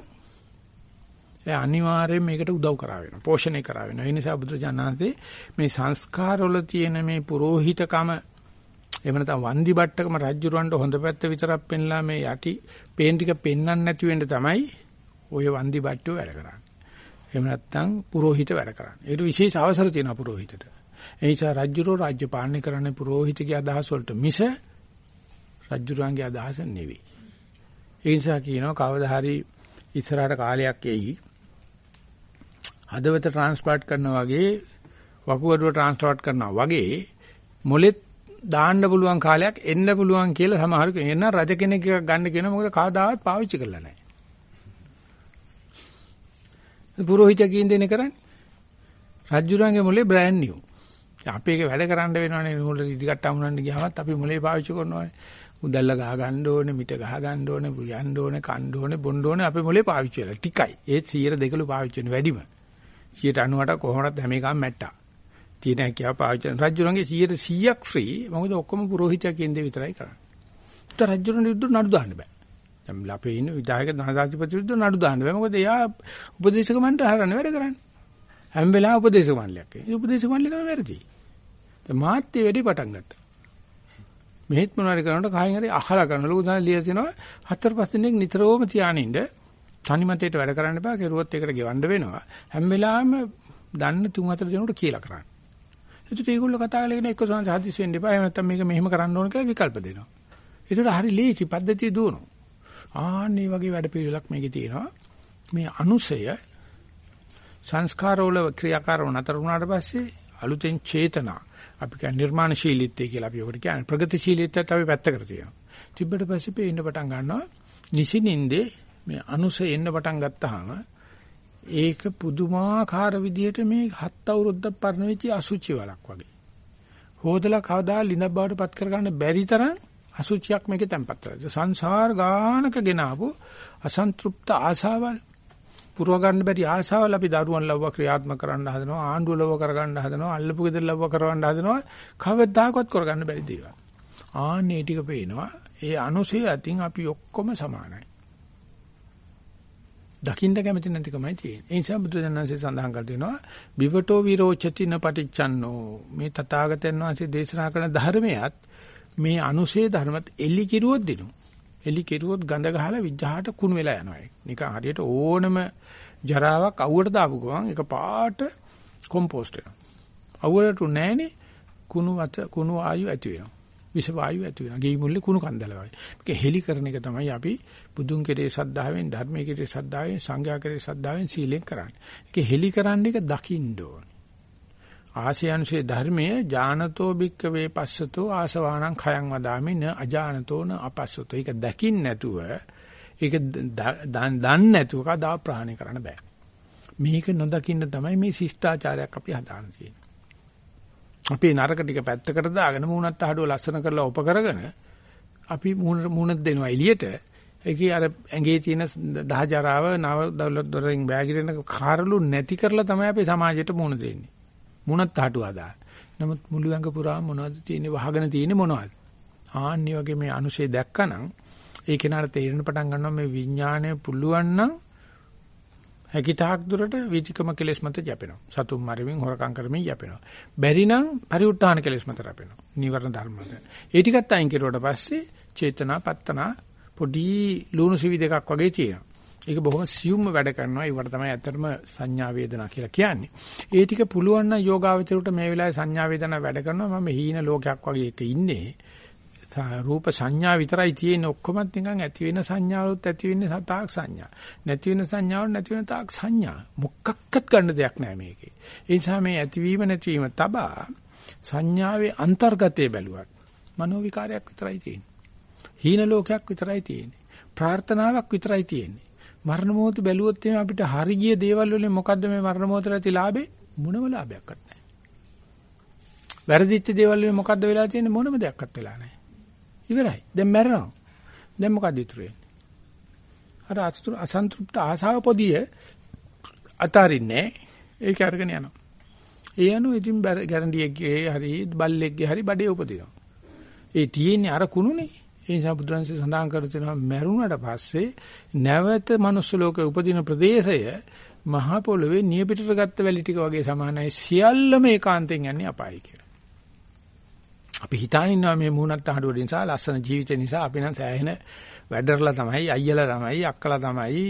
ඒ අනිවාර්යයෙන් මේකට උදව් කරා වෙනවා. පෝෂණය කරා වෙනවා. ඒ නිසා බුදුරජාණන්සේ මේ සංස්කාරවල තියෙන මේ පුරোহিতකම එහෙම නැත්නම් වන්දි බට්ටකම රජ්ජුරවන්ට හොඳ පැත්ත විතරක් පෙන්ලා මේ යටි පේන් ටික පෙන්වන්න නැති වෙන්න තමයි ඔය වන්දි බට්ටෝ වැඩ කරන්නේ. එහෙම නැත්නම් පූජිත වැඩ කරන්නේ. ඒකට විශේෂ අවසර තියෙනවා පූජිතට. ඒ නිසා රජුරෝ රාජ්‍ය පාලනය කරන්නේ පූජිතගේ අදහස් වලට මිස රජුරන්ගේ අදහස නෙවෙයි. ඒ නිසා කියනවා කවදා හරි ඉස්සරහට කාලයක් එයි. හදවත ට්‍රාන්ස්පෝට් කරනවා වගේ වකුගඩුව ට්‍රාන්ස්පෝට් කරනවා වගේ මොලෙත් දාන්න පුළුවන් කාලයක් එන්න පුළුවන් කියලා සමහර කෙනා රජ කෙනෙක් ගන්න කියන මොකද කවදාවත් පාවිච්චි කරලා නැහැ. පුරোহিත කියන දෙන්නේ කරන්නේ. රජුරන්ගේ මොලේ බ්‍රෑන්ඩ් නිව්. අපි ඒක වැඩ කරන්න වෙනවනේ මොලේ ඉදිකට අමුණන්න ගියාමත් අපි මොලේ පාවිච්චි කරනවානේ. උදැල්ල ගහ ගන්න ඕනේ, මිට ගහ ගන්න ඕනේ, බුයන්න ඕනේ, කන්න ඕනේ, බොන්න ඕනේ අපි මොලේ පාවිච්චි කරලා. ටිකයි. ඒත් 100 දෙකලු පාවිච්චි වෙන වැඩිම. 98 කොහොමවත් හැම එකම මැට්ටා. තියෙන හැකියාව පාවිච්චි කරන රජුරන්ගේ 100ක් ෆ්‍රී. මොකද ඔක්කොම පුරোহিතයා කියන දේ විතරයි කරන්නේ. ඒත් රජුරන් විරුද්ධ නඩු දාන්න බෑ. දැන් අපේ ඉන්න විධායක ධනදාධිපති විරුද්ධ නඩු දාන්න බෑ. මොකද එයා උපදේශක මණ්ඩල හරන්නේ වැඩ කරන්නේ. හැම වෙලාවෙම උපදේශක මණ්ඩලයක්. ඒ උපදේශක මණ්ඩලය තමයි වැරදි. දැන් මාත් ඒ වැඩි පටන් ගත්තා. මෙහෙත් මොනවාරි කරනකොට කයින් හරි අහලා කරන ලොකු තමයි ලියලා තිනවා හතර පහ දිනක් නිතරම තියානින්න තනිමතේට වැඩ කරන්න බෑ කෙරුවොත් ඒකට ගෙවන්න වෙනවා හැම වෙලාවෙම දන්න තුන් හතර දෙනෙකුට කියලා කරන්න. ඒකට ඒගොල්ලෝ කතා කරගෙන එක්ක සෝන්ස හදිස් වෙන්න එපා එහෙම නැත්නම් මේක මෙහෙම කරන්න ඕන කියලා විකල්ප දෙනවා. ඒකට හරි ලේසි පද්ධතිය දුවනවා. ආන්නේ වගේ වැඩ පිළිවෙලක් මේකේ තියෙනවා. මේ අනුසය සංස්කාරවල ක්‍රියාකාරව නතර වුණාට පස්සේ අලුතෙන් චේතනා අපි කියන නිර්මාණශීලීත්වය කියලා අපි ඔකට කියන්නේ ප්‍රගතිශීලීත්වයට අපි පැත්තකට තියෙනවා. තිබ්බට පස්සේ පේන්න පටන් ගන්නවා නිසිනින්දේ මේ අනුසය එන්න පටන් ගත්තාම ඒක පුදුමාකාර විදිහට මේ හත් අවුරුද්දක් පරණ වෙච්ච අසුචි වලක් වගේ. හොදලා කවදා ලිඳ බවට පත් කරගන්න බැරි තරම් අසුචියක් මේකේ තැම්පත් කරලා. සංසාර ගානක ගෙනාවු අසන්තෘප්ත ආශාවල් පුරව ගන්න බැරි ආශාවල් අපි දරුවන් ලව්ව ක්‍රියාත්මක කරන්න හදනවා ආණ්ඩුව ලව්ව කරගන්න හදනවා අල්ලපු ගෙදර ලව්ව කරවන්න හදනවා කවදාකවත් කරගන්න බැරි දේවල්. ආන්නේ ටික පේනවා. ඒ අනුසය අතින් අපි ඔක්කොම සමානයි. දකින්න කැමති නැතිකමයි තියෙන්නේ. ඒ නිසා බුදුදහමසේ සඳහන් කර දෙනවා විවටෝ විරෝචති න පටිච්චන්නෝ මේ තථාගතයන් වහන්සේ දේශනා කරන ධර්මයත් මේ අනුසේ ධර්මත් එලි කිරුවොත් දිනු. එලි කිරුවොත් ගඳ ගහලා විජහාට කුණු වෙලා යනවා ඒක. නිකන් හරියට ඕනම ජරාවක් අවුවට දාපු ගමන් ඒක පාට කොම්පෝස්ට් වෙනවා. අවුවට නැහැනේ කුණු අත කුණු ආයු ඇති වෙනවා. විස වායු ඇති වෙනවා. ගෙයි මුල්ලේ කුණු කන්දල වගේ. මේක හෙලි කරන එක තමයි අපි බුදුන් කෙරේ සද්ධාවෙන් ධර්මයේ කෙරේ සද්ධාවෙන් සංඝයා කෙරේ සද්ධාවෙන් සීලෙන් කරන්නේ. ඒක හෙලි කරන්න එක දකින්න ඕනේ. ආශයන්සේ ධර්මයේ ඥානතෝ භික්කවේ පස්සතෝ ආසවාණං khයං වදාමි න අජානතෝ න අපස්සතෝ. ඒක දකින්න නැතුව ඒක දන්නේ නැතුව කදා ප්‍රහාණය කරන්න බෑ. මේක නොදකින්න තමයි මේ ශිෂ්ටාචාරයක් අපි හදාන්න තියෙන්නේ. අපේ නරක ටික පැත්තකට දාගෙන මූණත් අහඩුව ලස්සන කරලා උප කරගෙන අපි මූණ මූණත් දෙනවා එළියට ඒකේ අර ඇඟේ තියෙන දහජරාව නව දොරින් බෑගිරෙන කාරළු නැති කරලා තමයි අපි සමාජයට මූණ දෙන්නේ මූණත් අහඩුව අදා නමුත් මුළු ඇඟ පුරා මොනවද තියෙන්නේ වහගෙන තියෙන්නේ මොනවද ආන්නේ වගේ මේ අනුශේ දැක්කනම් ඒ කෙනාට තේරෙන පටන් ගන්නවා මේ විඥානය පුළුවන් නම් හැකිතාක් දුරට විචිකම කෙලෙස් මත යැපෙනවා. සතුම් මරමින් හොරකම් කරමින් යැපෙනවා. බැරි නම් පරිඋත්ථාන කෙලෙස් මත රැපෙනවා. නීවරණ ධර්ම මත. ඒ ටිකත් අයින් කෙරුවට පස්සේ චේතනා පත්තනා පොඩි ලුණු සිවි දෙකක් වගේ තියෙනවා. ඒක බොහොම සියුම්ම වැඩ කරනවා. ඒවට තමයි ඇත්තටම සංඥා වේදනා කියලා කියන්නේ. ඒ ටික පුළුවන් නම් යෝගාවචරයට මේ වෙලාවේ සංඥා වේදනා වැඩ කරනවා. මම හීන ලෝකයක් වගේ එක ඉන්නේ. රූප සංඥා විතරයි තියෙන්නේ ඔක්කොමත් නිකන් ඇති වෙන සංඥාවලුත් ඇති වෙන්නේ සතාක් සංඥා. නැති වෙන සංඥාවලුත් නැති වෙන තාක් සංඥා. මොකක්වත් ගන්න දෙයක් නැහැ මේකේ. ඒ නිසා මේ ඇතිවීම නැතිවීම තබා සංඥාවේ අන්තර්ගතයේ බැලුවත් මනෝ විකාරයක් විතරයි තියෙන්නේ. හීන ලෝකයක් විතරයි තියෙන්නේ. ප්‍රාර්ථනාවක් විතරයි තියෙන්නේ. මරණ මොහොත බැලුවොත් එහෙනම් අපිට හරි ගිය දේවල් වලින් මොකද්ද මේ මරණ මොහොතට ඇති ලාභේ? මොනම ලාභයක්වත් නැහැ. වැරදිච්ච දේවල් වලින් මොකද්ද වෙලා තියෙන්නේ? මොනම දෙයක්වත් වෙලා නැහැ. ඉවරයි. දැන් මැරෙනවා. දැන් මොකද්ද ඉතුරු වෙන්නේ? අර අසන්තෘප්ත ආශාව පොදිය අතාරින්නේ ඒක අරගෙන යනවා. ඒ අනුව ඉතින් ගැරන්ඩියෙක්ගේ හරි බල්ලෙක්ගේ හරි බඩේ උපදිනවා. ඒ තියෙන්නේ අර කුණුනේ. ඒ නිසා බුදුරන්සේ සඳහන් කර තියෙනවා මැරුණට පස්සේ නැවත මනුස්ස ලෝකේ උපදින ප්‍රදේශය මහා පොළවේ නියපිටට ගත්ත වැලි ටික වගේ සමානයි සියල්ලම ඒකාන්තයෙන් යන්නේ අපායි කියලා. අපි හිතාන ඉන්නවා මේ මූණත් අහඩුව නිසා ලස්සන ජීවිත නිසා අපි නම් සෑහෙන වැඩරලා තමයි අයියලා තමයි අක්කලා තමයි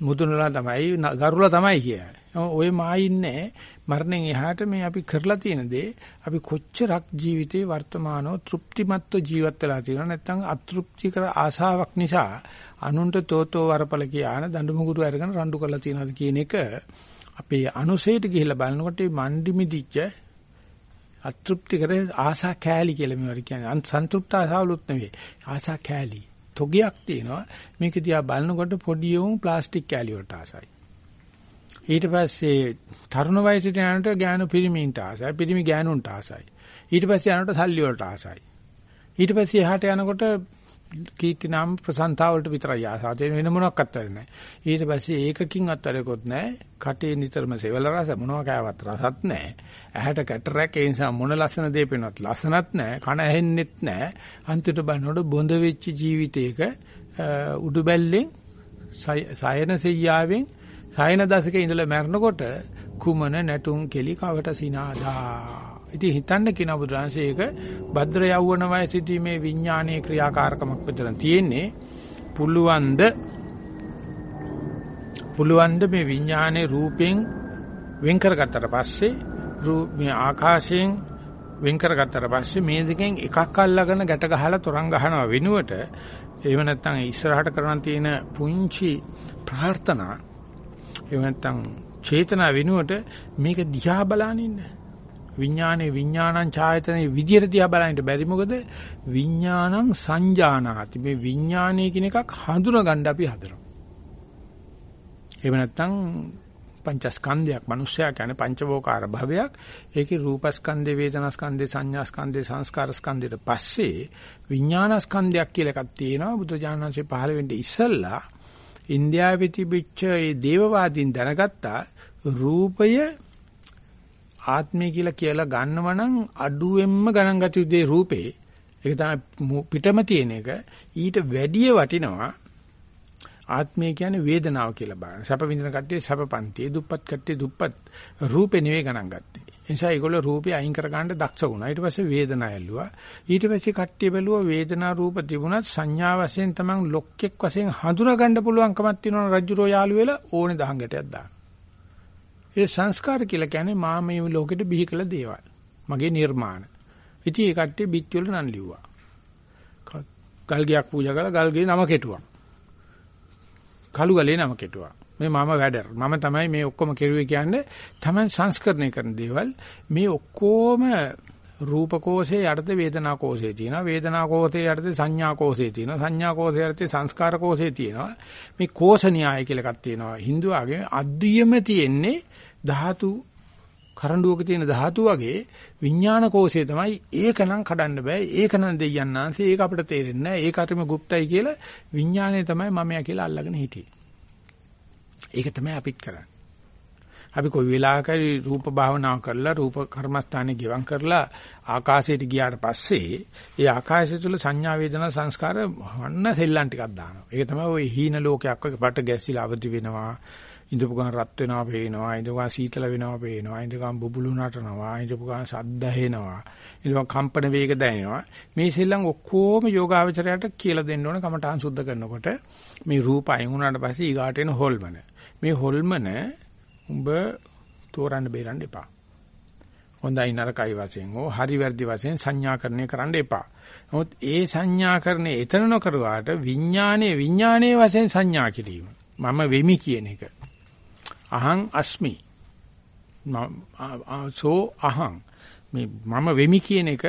මුදුනලා තමයි ගරුලා තමයි කියන්නේ. ඔය මායින්නේ මරණයෙන් එහාට මේ අපි කරලා තියෙන දේ අපි කොච්චරක් ජීවිතේ වර්තමානව තෘප්තිමත්ව ජීවත් වෙලා තියෙනවද නැත්නම් අතෘප්තිකර ආසාවක් නිසා අනුන්ට තෝතෝ වරපල කියන දඬුමුගුරු අරගෙන රණ්ඩු කරලා තියෙනවද කියන එක අපේ අනුසයට ගිහිල්ලා බලනකොට මණ්ඩි මිදිච්ච අතෘප්තිකර ආසා කෑලි කියලා මේවට කියන්නේ. සන්තුෂ්ත ආසාවලුත් නෙවෙයි. ආසා කෑලි. තොගයක් තියෙනවා. මේක දිහා බලනකොට පොඩි උන් ප්ලාස්ටික් කෑලි වලට ආසයි. ඊට පස්සේ තරුණ වයසට යනකොට ඥාන පිරිමින්ට ආසයි. පිරිමි ඥානුන්ට ආසයි. ඊට පස්සේ යනකොට සල්ලි වලට ආසයි. ඊට පස්සේ එහාට යනකොට කීර්ති නාම ප්‍රසන්තාව වලට විතරයි ආසාව. වෙන මොනක්වත් නැහැ. ඊට පස්සේ ඒකකින්වත් වැඩකොත් නැහැ. කටේ නිතරම සෙවල රස මොනවා කෑවත් රසත් නැහැ. ඇහැට කැටරක් ඒ නිසා මොන ලස්සන දේ පේනවත් ලස්සනත් නැහැ. කන ඇහෙන්නෙත් නැහැ. අන්තිමට බලනකොට බොඳ වෙච්ච ජීවිතයක උඩු බැල්ලෙන් සයන සෙයියාවෙන් සයන දශකේ ඉඳලා මැරෙනකොට කුමන නැටුම් කෙලි කවට සිනාදා. ඉතින් හිතන්න කියන බුදුරජාණන්සේ ඒක භද්‍ර යවවන වයසේදී මේ විඥානීය ක්‍රියාකාරකමක් විතර තියෙන්නේ. පුළුවන්ද පුළුවන්ද මේ විඥානයේ රූපෙන් වෙන් කරගත්තට පස්සේ මේ ආකාශයෙන් වෙන් කරගත්තට පස්සේ මේ දෙකෙන් එකක් අල්ලගෙන ගැට ගහලා තරංග ගහනවා වෙනුවට එහෙම නැත්නම් ඉස්සරහට කරන් තියෙන පුංචි ප්‍රාර්ථනා එහෙම නැත්නම් චේතනා වෙනුවට මේක දිහා බලන ඉන්න. විඥානේ විඥානං ඡායතනේ විදියට දිහා බලන්න බැරි මොකද? විඥානං සංජානාති. මේ විඥානය කියන එකක් හඳුනගන්න අපි හදනවා. එහෙම නැත්නම් පංචස්කන්ධයක් මිනිස්සයා කියන්නේ පංචවෝකාර භවයක්. ඒකේ රූපස්කන්ධේ වේදනාස්කන්ධේ සංඥාස්කන්ධේ සංස්කාරස්කන්ධයට පස්සේ විඥානස්කන්ධයක් කියලා එකක් තියෙනවා. බුදුජානනාංශේ පහළ වෙන්නේ ඉස්සල්ලා ඉන්දියාවේ තිබිච්ච ඒ දේවවාදීන් දැනගත්තා රූපය ආත්මය කියලා කියලා ගන්නව නම් අඩුවෙන්ම ගණන් ගත යුත්තේ රූපේ. ඒක තමයි පිටම තියෙන එක. ඊට වැඩිය වටිනවා ආත්මය කියන්නේ වේදනාව කියලා බලන්න. සැප විඳින කට්ටිය සැපපන්තියේ, දුප්පත් කට්ටිය දුප්පත් රූපේ නෙවෙයි ගණන් ගත්තේ. ඒ නිසා ඒගොල්ලෝ රූපේ අයින් කර ගන්න දක්ෂ වුණා. ඊට පස්සේ වේදනාව ඇල්ලුවා. ඊට පස්සේ කට්ටිය බැලුවා වේදනා රූප තිබුණත් සංඥා වශයෙන් තමයි ලොක්කෙක් වශයෙන් හඳුනා ගන්න පුළුවන්කමක් තියෙනවා රජුරෝ යාළු වෙලා ඕනේ දහංගටයක් දාන්න. ඒ සංස්කාර කියලා කියන්නේ මා මේ ලෝකෙට බිහි කළ දේවල්. මගේ නිර්මාණ. ඉතින් ඒ කට්ටිය බිත්ති වල නම් ලිව්වා. ගල්ගයක් පූජා කරලා ගල්ගේ නම කෙටුවා. කළු ගලේ නම කෙටුවා. මේ මම වැඩර්. මම තමයි මේ ඔක්කොම කෙරුවේ කියන්නේ තමයි සංස්කරණය කරන දේවල්. මේ ඔක්කොම රූප කෝෂේ යටතේ වේදනා කෝෂේ තියෙනවා. වේදනා කෝෂේ යටතේ සංඥා කෝෂේ තියෙනවා. සංඥා කෝෂේ යටතේ සංස්කාර කෝෂේ තියෙනවා. මේ කෝෂ න්‍යාය කියලා එකක් තියෙනවා. Hindu ආගමේ අද්වියම තියෙන්නේ ධාතු කරඬුවක තියෙන ධාතු වගේ විඥාන කෝෂේ තමයි. ඒකනම් කඩන්න බෑ. ඒකනම් දෙයයන් ආන්සේ. ඒක අපිට තේරෙන්නේ නැහැ ඒක අරිම গুপ্তයි කියලා විඥානය තමයි මමයා කියලා අල්ලගෙන හිටියේ. ඒක තමයි අපිත් කරන්නේ. අපි කොයි වෙලාවකරි රූප භාවනාව කරලා රූප කර්මස්ථානේ ගෙවම් කරලා ආකාශයට ගියාට පස්සේ ඒ ආකාශය තුල සංඥා වේදනා සංස්කාර වන්න සෙල්ලම් ටිකක් දානවා. ඒක තමයි ওই හීන ලෝකයක් වගේ පට ගැස්සිලා අවදි වෙනවා. ඉඳපු ගමන් රත් වෙනවා පේනවා. ඉඳපු ගමන් සීතල වෙනවා පේනවා. ඉඳපු ගමන් බුබුලු නටනවා. ඉඳපු ගමන් ශබ්ද ඇහෙනවා. ඉඳපු කම්පන වේග දැනෙනවා. මේ සෙල්ලම් ඔක්කොම යෝගාවචරයට කියලා දෙන්න ඕන කමඨාන් සුද්ධ කරනකොට මේ රූප අයින් වුණාට පස්සේ ඊගාට එන හොල්මන. මේ හොල්මන උඹ තෝරන්න බේරන්න එපා. හොඳයි නරකයි වශයෙන් හෝ හරි වැරදි වශයෙන් සංඥාකරණය කරන්න එපා. නමුත් ඒ සංඥාකරණය එතන නොකරුවාට විඥානයේ විඥානයේ වශයෙන් සංඥා කිරීම. මම වෙමි කියන එක. අහං අස්මි. සෝ අහං මේ මම වෙමි කියන එක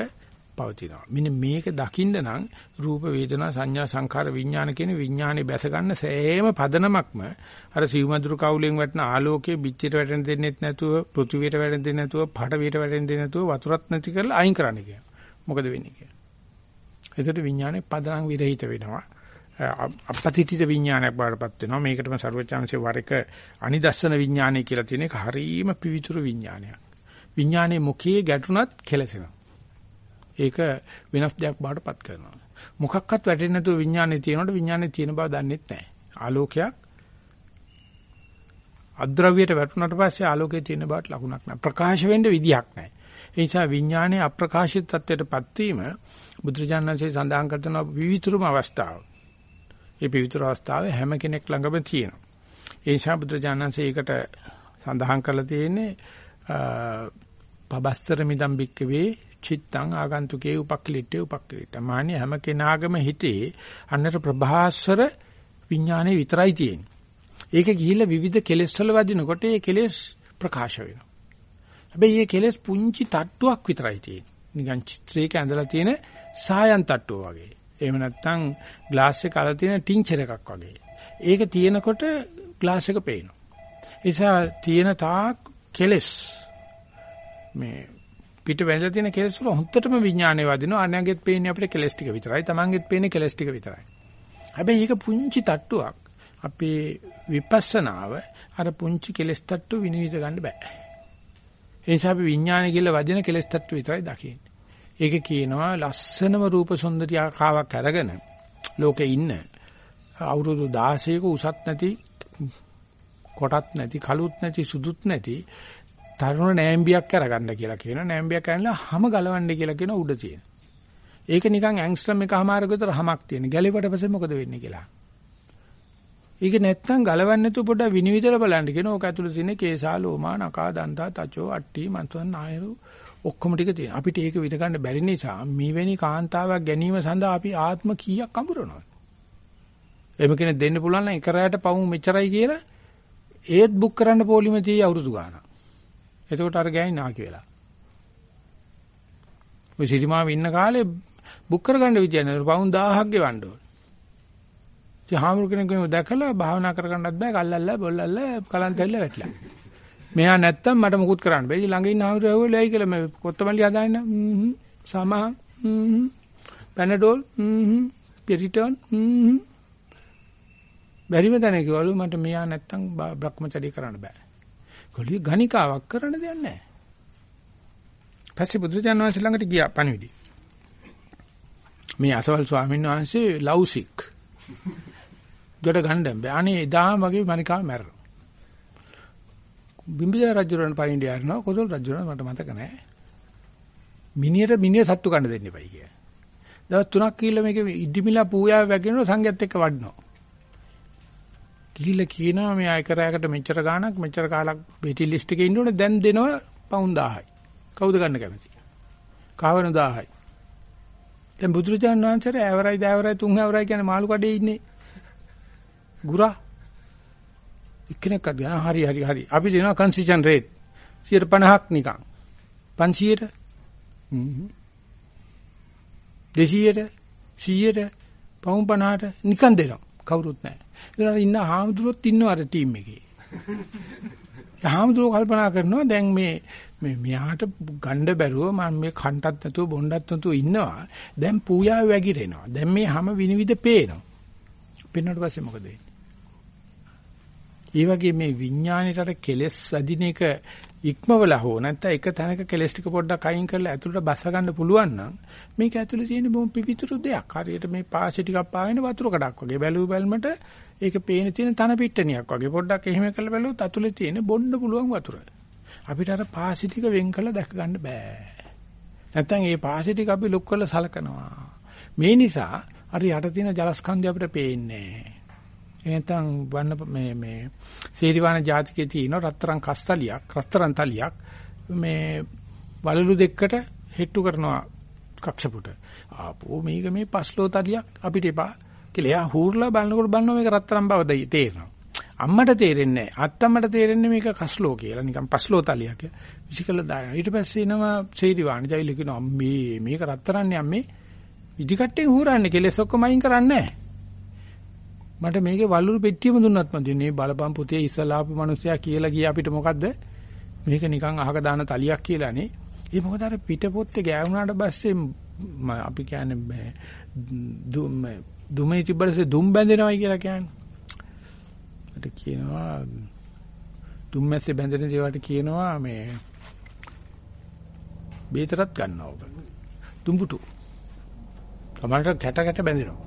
පවතිනවා. මෙන්න මේක දකින්න නම් රූප වේදනා සංඥා සංඛාර විඥාන කියන විඥානේ බැස ගන්න සෑම පදනමක්ම අර සිව්මදුරු කවුලෙන් වටන ආලෝකයේ පිටියට වැටෙන්න දෙන්නෙත් නැතුව පෘථිවියට වැටෙන්න දෙන්නේ නැතුව පඩවියට වැටෙන්න දෙන්නේ නැතුව වතුරත් නැති කරලා අයින් කරන්න කියන. මොකද වෙන්නේ කියලා. ඒකට විඥානේ පදනම් විරහිත වෙනවා. අපපතිතිත විඥානයක් බාටපත් වෙනවා. මේකටම ਸਰවචාන්සේ වර එක අනිදස්සන විඥානය කියලා තියෙන එක හරීම පිවිතුරු විඥානයක්. විඥානේ මුඛයේ ගැටුණත් කෙලසෙනවා. ඒක වෙනස් දෙයක් බාටපත් කරනවා. මොකක්වත් වැටෙන්නේ නැතුව විඥානේ තියෙනකොට විඥානේ තියෙන බව දන්නෙත් නැහැ. ආලෝකයක් අද්‍රව්‍යයට වැටුණාට පස්සේ ආලෝකයේ තියෙන බවට ලකුණක් නැහැ. ප්‍රකාශ වෙන්න විදියක් නැහැ. ඒ නිසා විඥානයේ අප්‍රකාශිත තත්ත්වයටපත් වීම බුදුරජාණන්සේ සඳහන් කරන විවිතුරුම අවස්ථාව. මේ විවිතුරු අවස්ථාවේ හැම කෙනෙක් ළඟම තියෙනවා. ඒ නිසා බුදුරජාණන්සේ ඒකට සඳහන් කරලා තියෙන්නේ පබස්තර මිදම් බික්කවේ චිත්තං ආගන්තුකේ උපක්ලිට්ඨේ උපක්ලිට්ඨ. මාන්නේ හැම කෙනාගම හිතේ අන්නතර ප්‍රභාස්වර විඥානේ විතරයි තියෙන්නේ. ඒක ගිහිල්ලා විවිධ කෙලෙස් වල වදිනකොට ඒ කෙලෙස් ප්‍රකාශ වෙනවා. හැබැයි මේ කෙලෙස් පුංචි තට්ටුවක් විතරයි තියෙන්නේ. නිකන් චිත්‍රයක ඇඳලා තියෙන සායන් තට්ටුව වගේ. එහෙම නැත්නම් ග්ලාස් එක අල තියෙන ටින්චර් එකක් වගේ. ඒක තියෙනකොට ග්ලාස් එක පේනවා. ඒ නිසා තියෙන තාක් කෙලෙස් මේ පිට වැඳලා තියෙන කෙලෙස් වල හොන්දටම විඥානය වදිනවා. අනංගෙත් පේන්නේ අපිට කෙලෙස් ටික විතරයි. Tamanගෙත් පේන්නේ කෙලෙස් ටික විතරයි. හැබැයි ඒක පුංචි තට්ටුවක්. අපේ විපස්සනාව අර පුංචි කෙලෙස් තට්ටු විනිවිද ගන්න බෑ. ඒ නිසා අපි විඥානය කියලා වදින කෙලෙස් තට්ටු විතරයි දකින්නේ. ඒක කියනවා ලස්සනම රූප සුන්දරියාකාවක් අරගෙන ලෝකේ ඉන්න අවුරුදු 16ක උසත් නැති කොටත් නැති කළුත් නැති සුදුත් නැති තරුණ නෑම්බියක් අරගන්න කියලා කියනවා. නෑම්බියක් අරලා හැම ගලවන්න කියලා කියන උඩ තියෙන. ඒක නිකන් ඇන්ග්ස්ට්‍රම් එකමාරක විතර හැමක් තියෙන. ගැලෙවට පස්සේ මොකද වෙන්නේ කියලා. ඒක නැත්තම් ගලවන්න නැතුව පොඩ්ඩක් විනිවිදලා බලන්න කියන ඕක ඇතුළේ තියෙන කේසා ලෝමා නකා දන්තා තචෝ අට්ටි මන්තන් නායරු ඔක්කොම ටික තියෙන. අපිට ඒක විඳ ගන්න බැරි නිසා මේවැනි කාන්තාවක් ගැනීම සඳහා අපි ආත්ම කීයක් අඹරනවා. එහෙම කෙනෙක් දෙන්න පුළුවන් නම් එක රැයට පවුම් මෙච්චරයි කියලා ඒත් බුක් කරන්න පොලිමේ තියෙයි අවුරුදු ගාණක්. එතකොට අර ගෑණි නාකි වෙලා. ඔය සිරිමාව ඉන්න කාලේ බුක් කරගන්න විදිය නෑ. පවුන් 1000ක් ගෙවන්න ඕන. ඉතින් හාමුදුර කෙනෙක් මේ දැකලා භාවනා කරගන්නත් බෑ. කල්ලල්ලා බොල්ලල්ලා කලන්තෙල්ල වැටලා. මෙහා නැත්තම් මට මුකුත් කරන්න බෑ. ළඟ ඉන්න හාමුදුර ඇහුවලයි කියලා මේ කොත්තමල්ලි හදාන්න. හ්ම් සමහ හ්ම් පැනඩෝල් හ්ම් පිරිටන් හ්ම් බැරිම තැන කිව්වලු මට මෙයා නැත්තම් බ්‍රහ්මචර්ය කරන්න බෑ. කොළිය ගණිකාවක් කරන්න දෙයක් නැහැ. පස්සේ බුදුරජාණන් වහන්සේ ළඟට ගියා පණිවිඩි. මේ අසවල් ස්වාමීන් වහන්සේ ලව්සික්. ගොඩ ගන්න බෑ. අනේ එදාම වගේ මණිකාව මැරෙනවා. බිම්බිසාර රජුරන් පණිවිඩය අරනවා කොසල් රජුරන් මට මතක නැහැ. මිනියට මිනිය සත්තු කන්න දෙන්න එපයි කිය. දවස් තුනක් කියලා මේක ඉදිමිලා පූජා වැගෙනන සංඝයත් එක්ක වඩනවා. ගිහිල්ලා කියනවා මේ අය කරයකට මෙච්චර ගාණක් මෙච්චර කාලක් වෙටි ලිස්ට් එකේ ඉන්න ඕනේ දැන් දෙනවා පවුන් 1000යි. කවුද ගන්න කැමති? කවන 1000යි. දැන් බුදුරජාණන් වහන්සේට ඇවරයි දෑවරයි තුන් ඇවරයි කියන්නේ මාළු කඩේ ඉන්නේ. ගුරා. එක්කෙනෙක් අදියා හරි හරි හරි. අපි දෙනවා කන්සිෂන් රේට් 50ක් නිකන්. 500ට. හ්ම්. 200ට 100ට පවුන් 50ට නිකන් දෙනවා. කවුරුත් නැහැ. ඒතර ඉන්න හාමුදුරුවොත් ඉන්නවා අර ටීම් එකේ. හාමුදුරුවෝ කල්පනා කරනවා දැන් මේ මේ මෙයාට ගණ්ඩ බැරුව මම මේ කන්ටත් නැතුව බොණ්ඩත් නැතුව ඉන්නවා. දැන් පූජාව වැగిරෙනවා. දැන් මේ හැම විනිවිද පේනවා. පෙන්වන්නට පස්සේ මොකද වෙන්නේ? ඒ වගේ මේ විඥාණයට කෙලස් අදින එක ඉක්මවලා හෝ නැත්නම් එක තැනක කෙලස් ටික පොඩ්ඩක් අයින් කරලා ඇතුළට බස්ස ගන්න පුළුවන් නම් මේක ඇතුළේ තියෙන බොහොම පිවිතුරු දෙයක්. හරියට මේ පාසි ටිකක් පාවෙන වතුර කඩක් වගේ. බැලුව බැලමට ඒක පේන තියෙන තන පිට්ටනියක් වගේ. පොඩ්ඩක් එහෙම කරලා බැලුවොත් ඇතුළේ තියෙන බොන්න පුළුවන් වතුර. අපිට අර පාසි ටික වෙන් කරලා දැක ගන්න බෑ. නැත්නම් මේ පාසි ටික අපි ලොක් කරලා සලකනවා. මේ නිසා අර යට තියෙන ජලස්කන්ධය අපිට පේන්නේ නැහැ. එනතන් වන්න මේ මේ සීරිවාන ජාතිකයේ තියෙන රත්තරන් කස්තලියක් රත්තරන් තලියක් මේ වලලු දෙකට හෙට්ටු කරනවා කක්ෂපුට. ආපෝ මේක මේ පස්ලෝ තලියක් අපිට එපා කියලා. එයා හූර්ලා බලනකොට බලනවා මේක රත්තරන් බව තේරෙනවා. අම්මට තේරෙන්නේ නැහැ. අත්තම්මට තේරෙන්නේ මේක කස්ලෝ කියලා. නිකන් පස්ලෝ තලියක්. විසිකල දානවා. ඊට පස්සේ එනවා සේරි වාණිජයිල කියනවා අම්මේ මේක රත්තරන්නේ අම්මේ. ඉදිකට්ටේ හූරන්නේ කෙලෙස් ඔක්කොම අයින් කරන්නේ නැහැ. මට මේකේ වල්ලුරු පෙට්ටියම දුන්නත් මදි. මේ බලපම් පුතේ ඉස්සලා ආපු මිනිස්සයා කියලා ගියා අපිට මොකද්ද? මේක නිකන් අහක දාන තලියක් කියලානේ. ඒ මොකද අර පිටපොත්තේ ගෑවුනාට පස්සේ අපි කියන්නේ දුම් දුමේ තිබ්බරසේ දුම් බැඳෙනවයි කියලා කියන්නේ. මට කියනවා දුම්මැස්සේ බැඳෙන දේවල්ට කියනවා මේ බේතරත් ගන්නවා ඔබ. දුම්බුටු. තමන්ට කැට කැට බැඳෙනවා.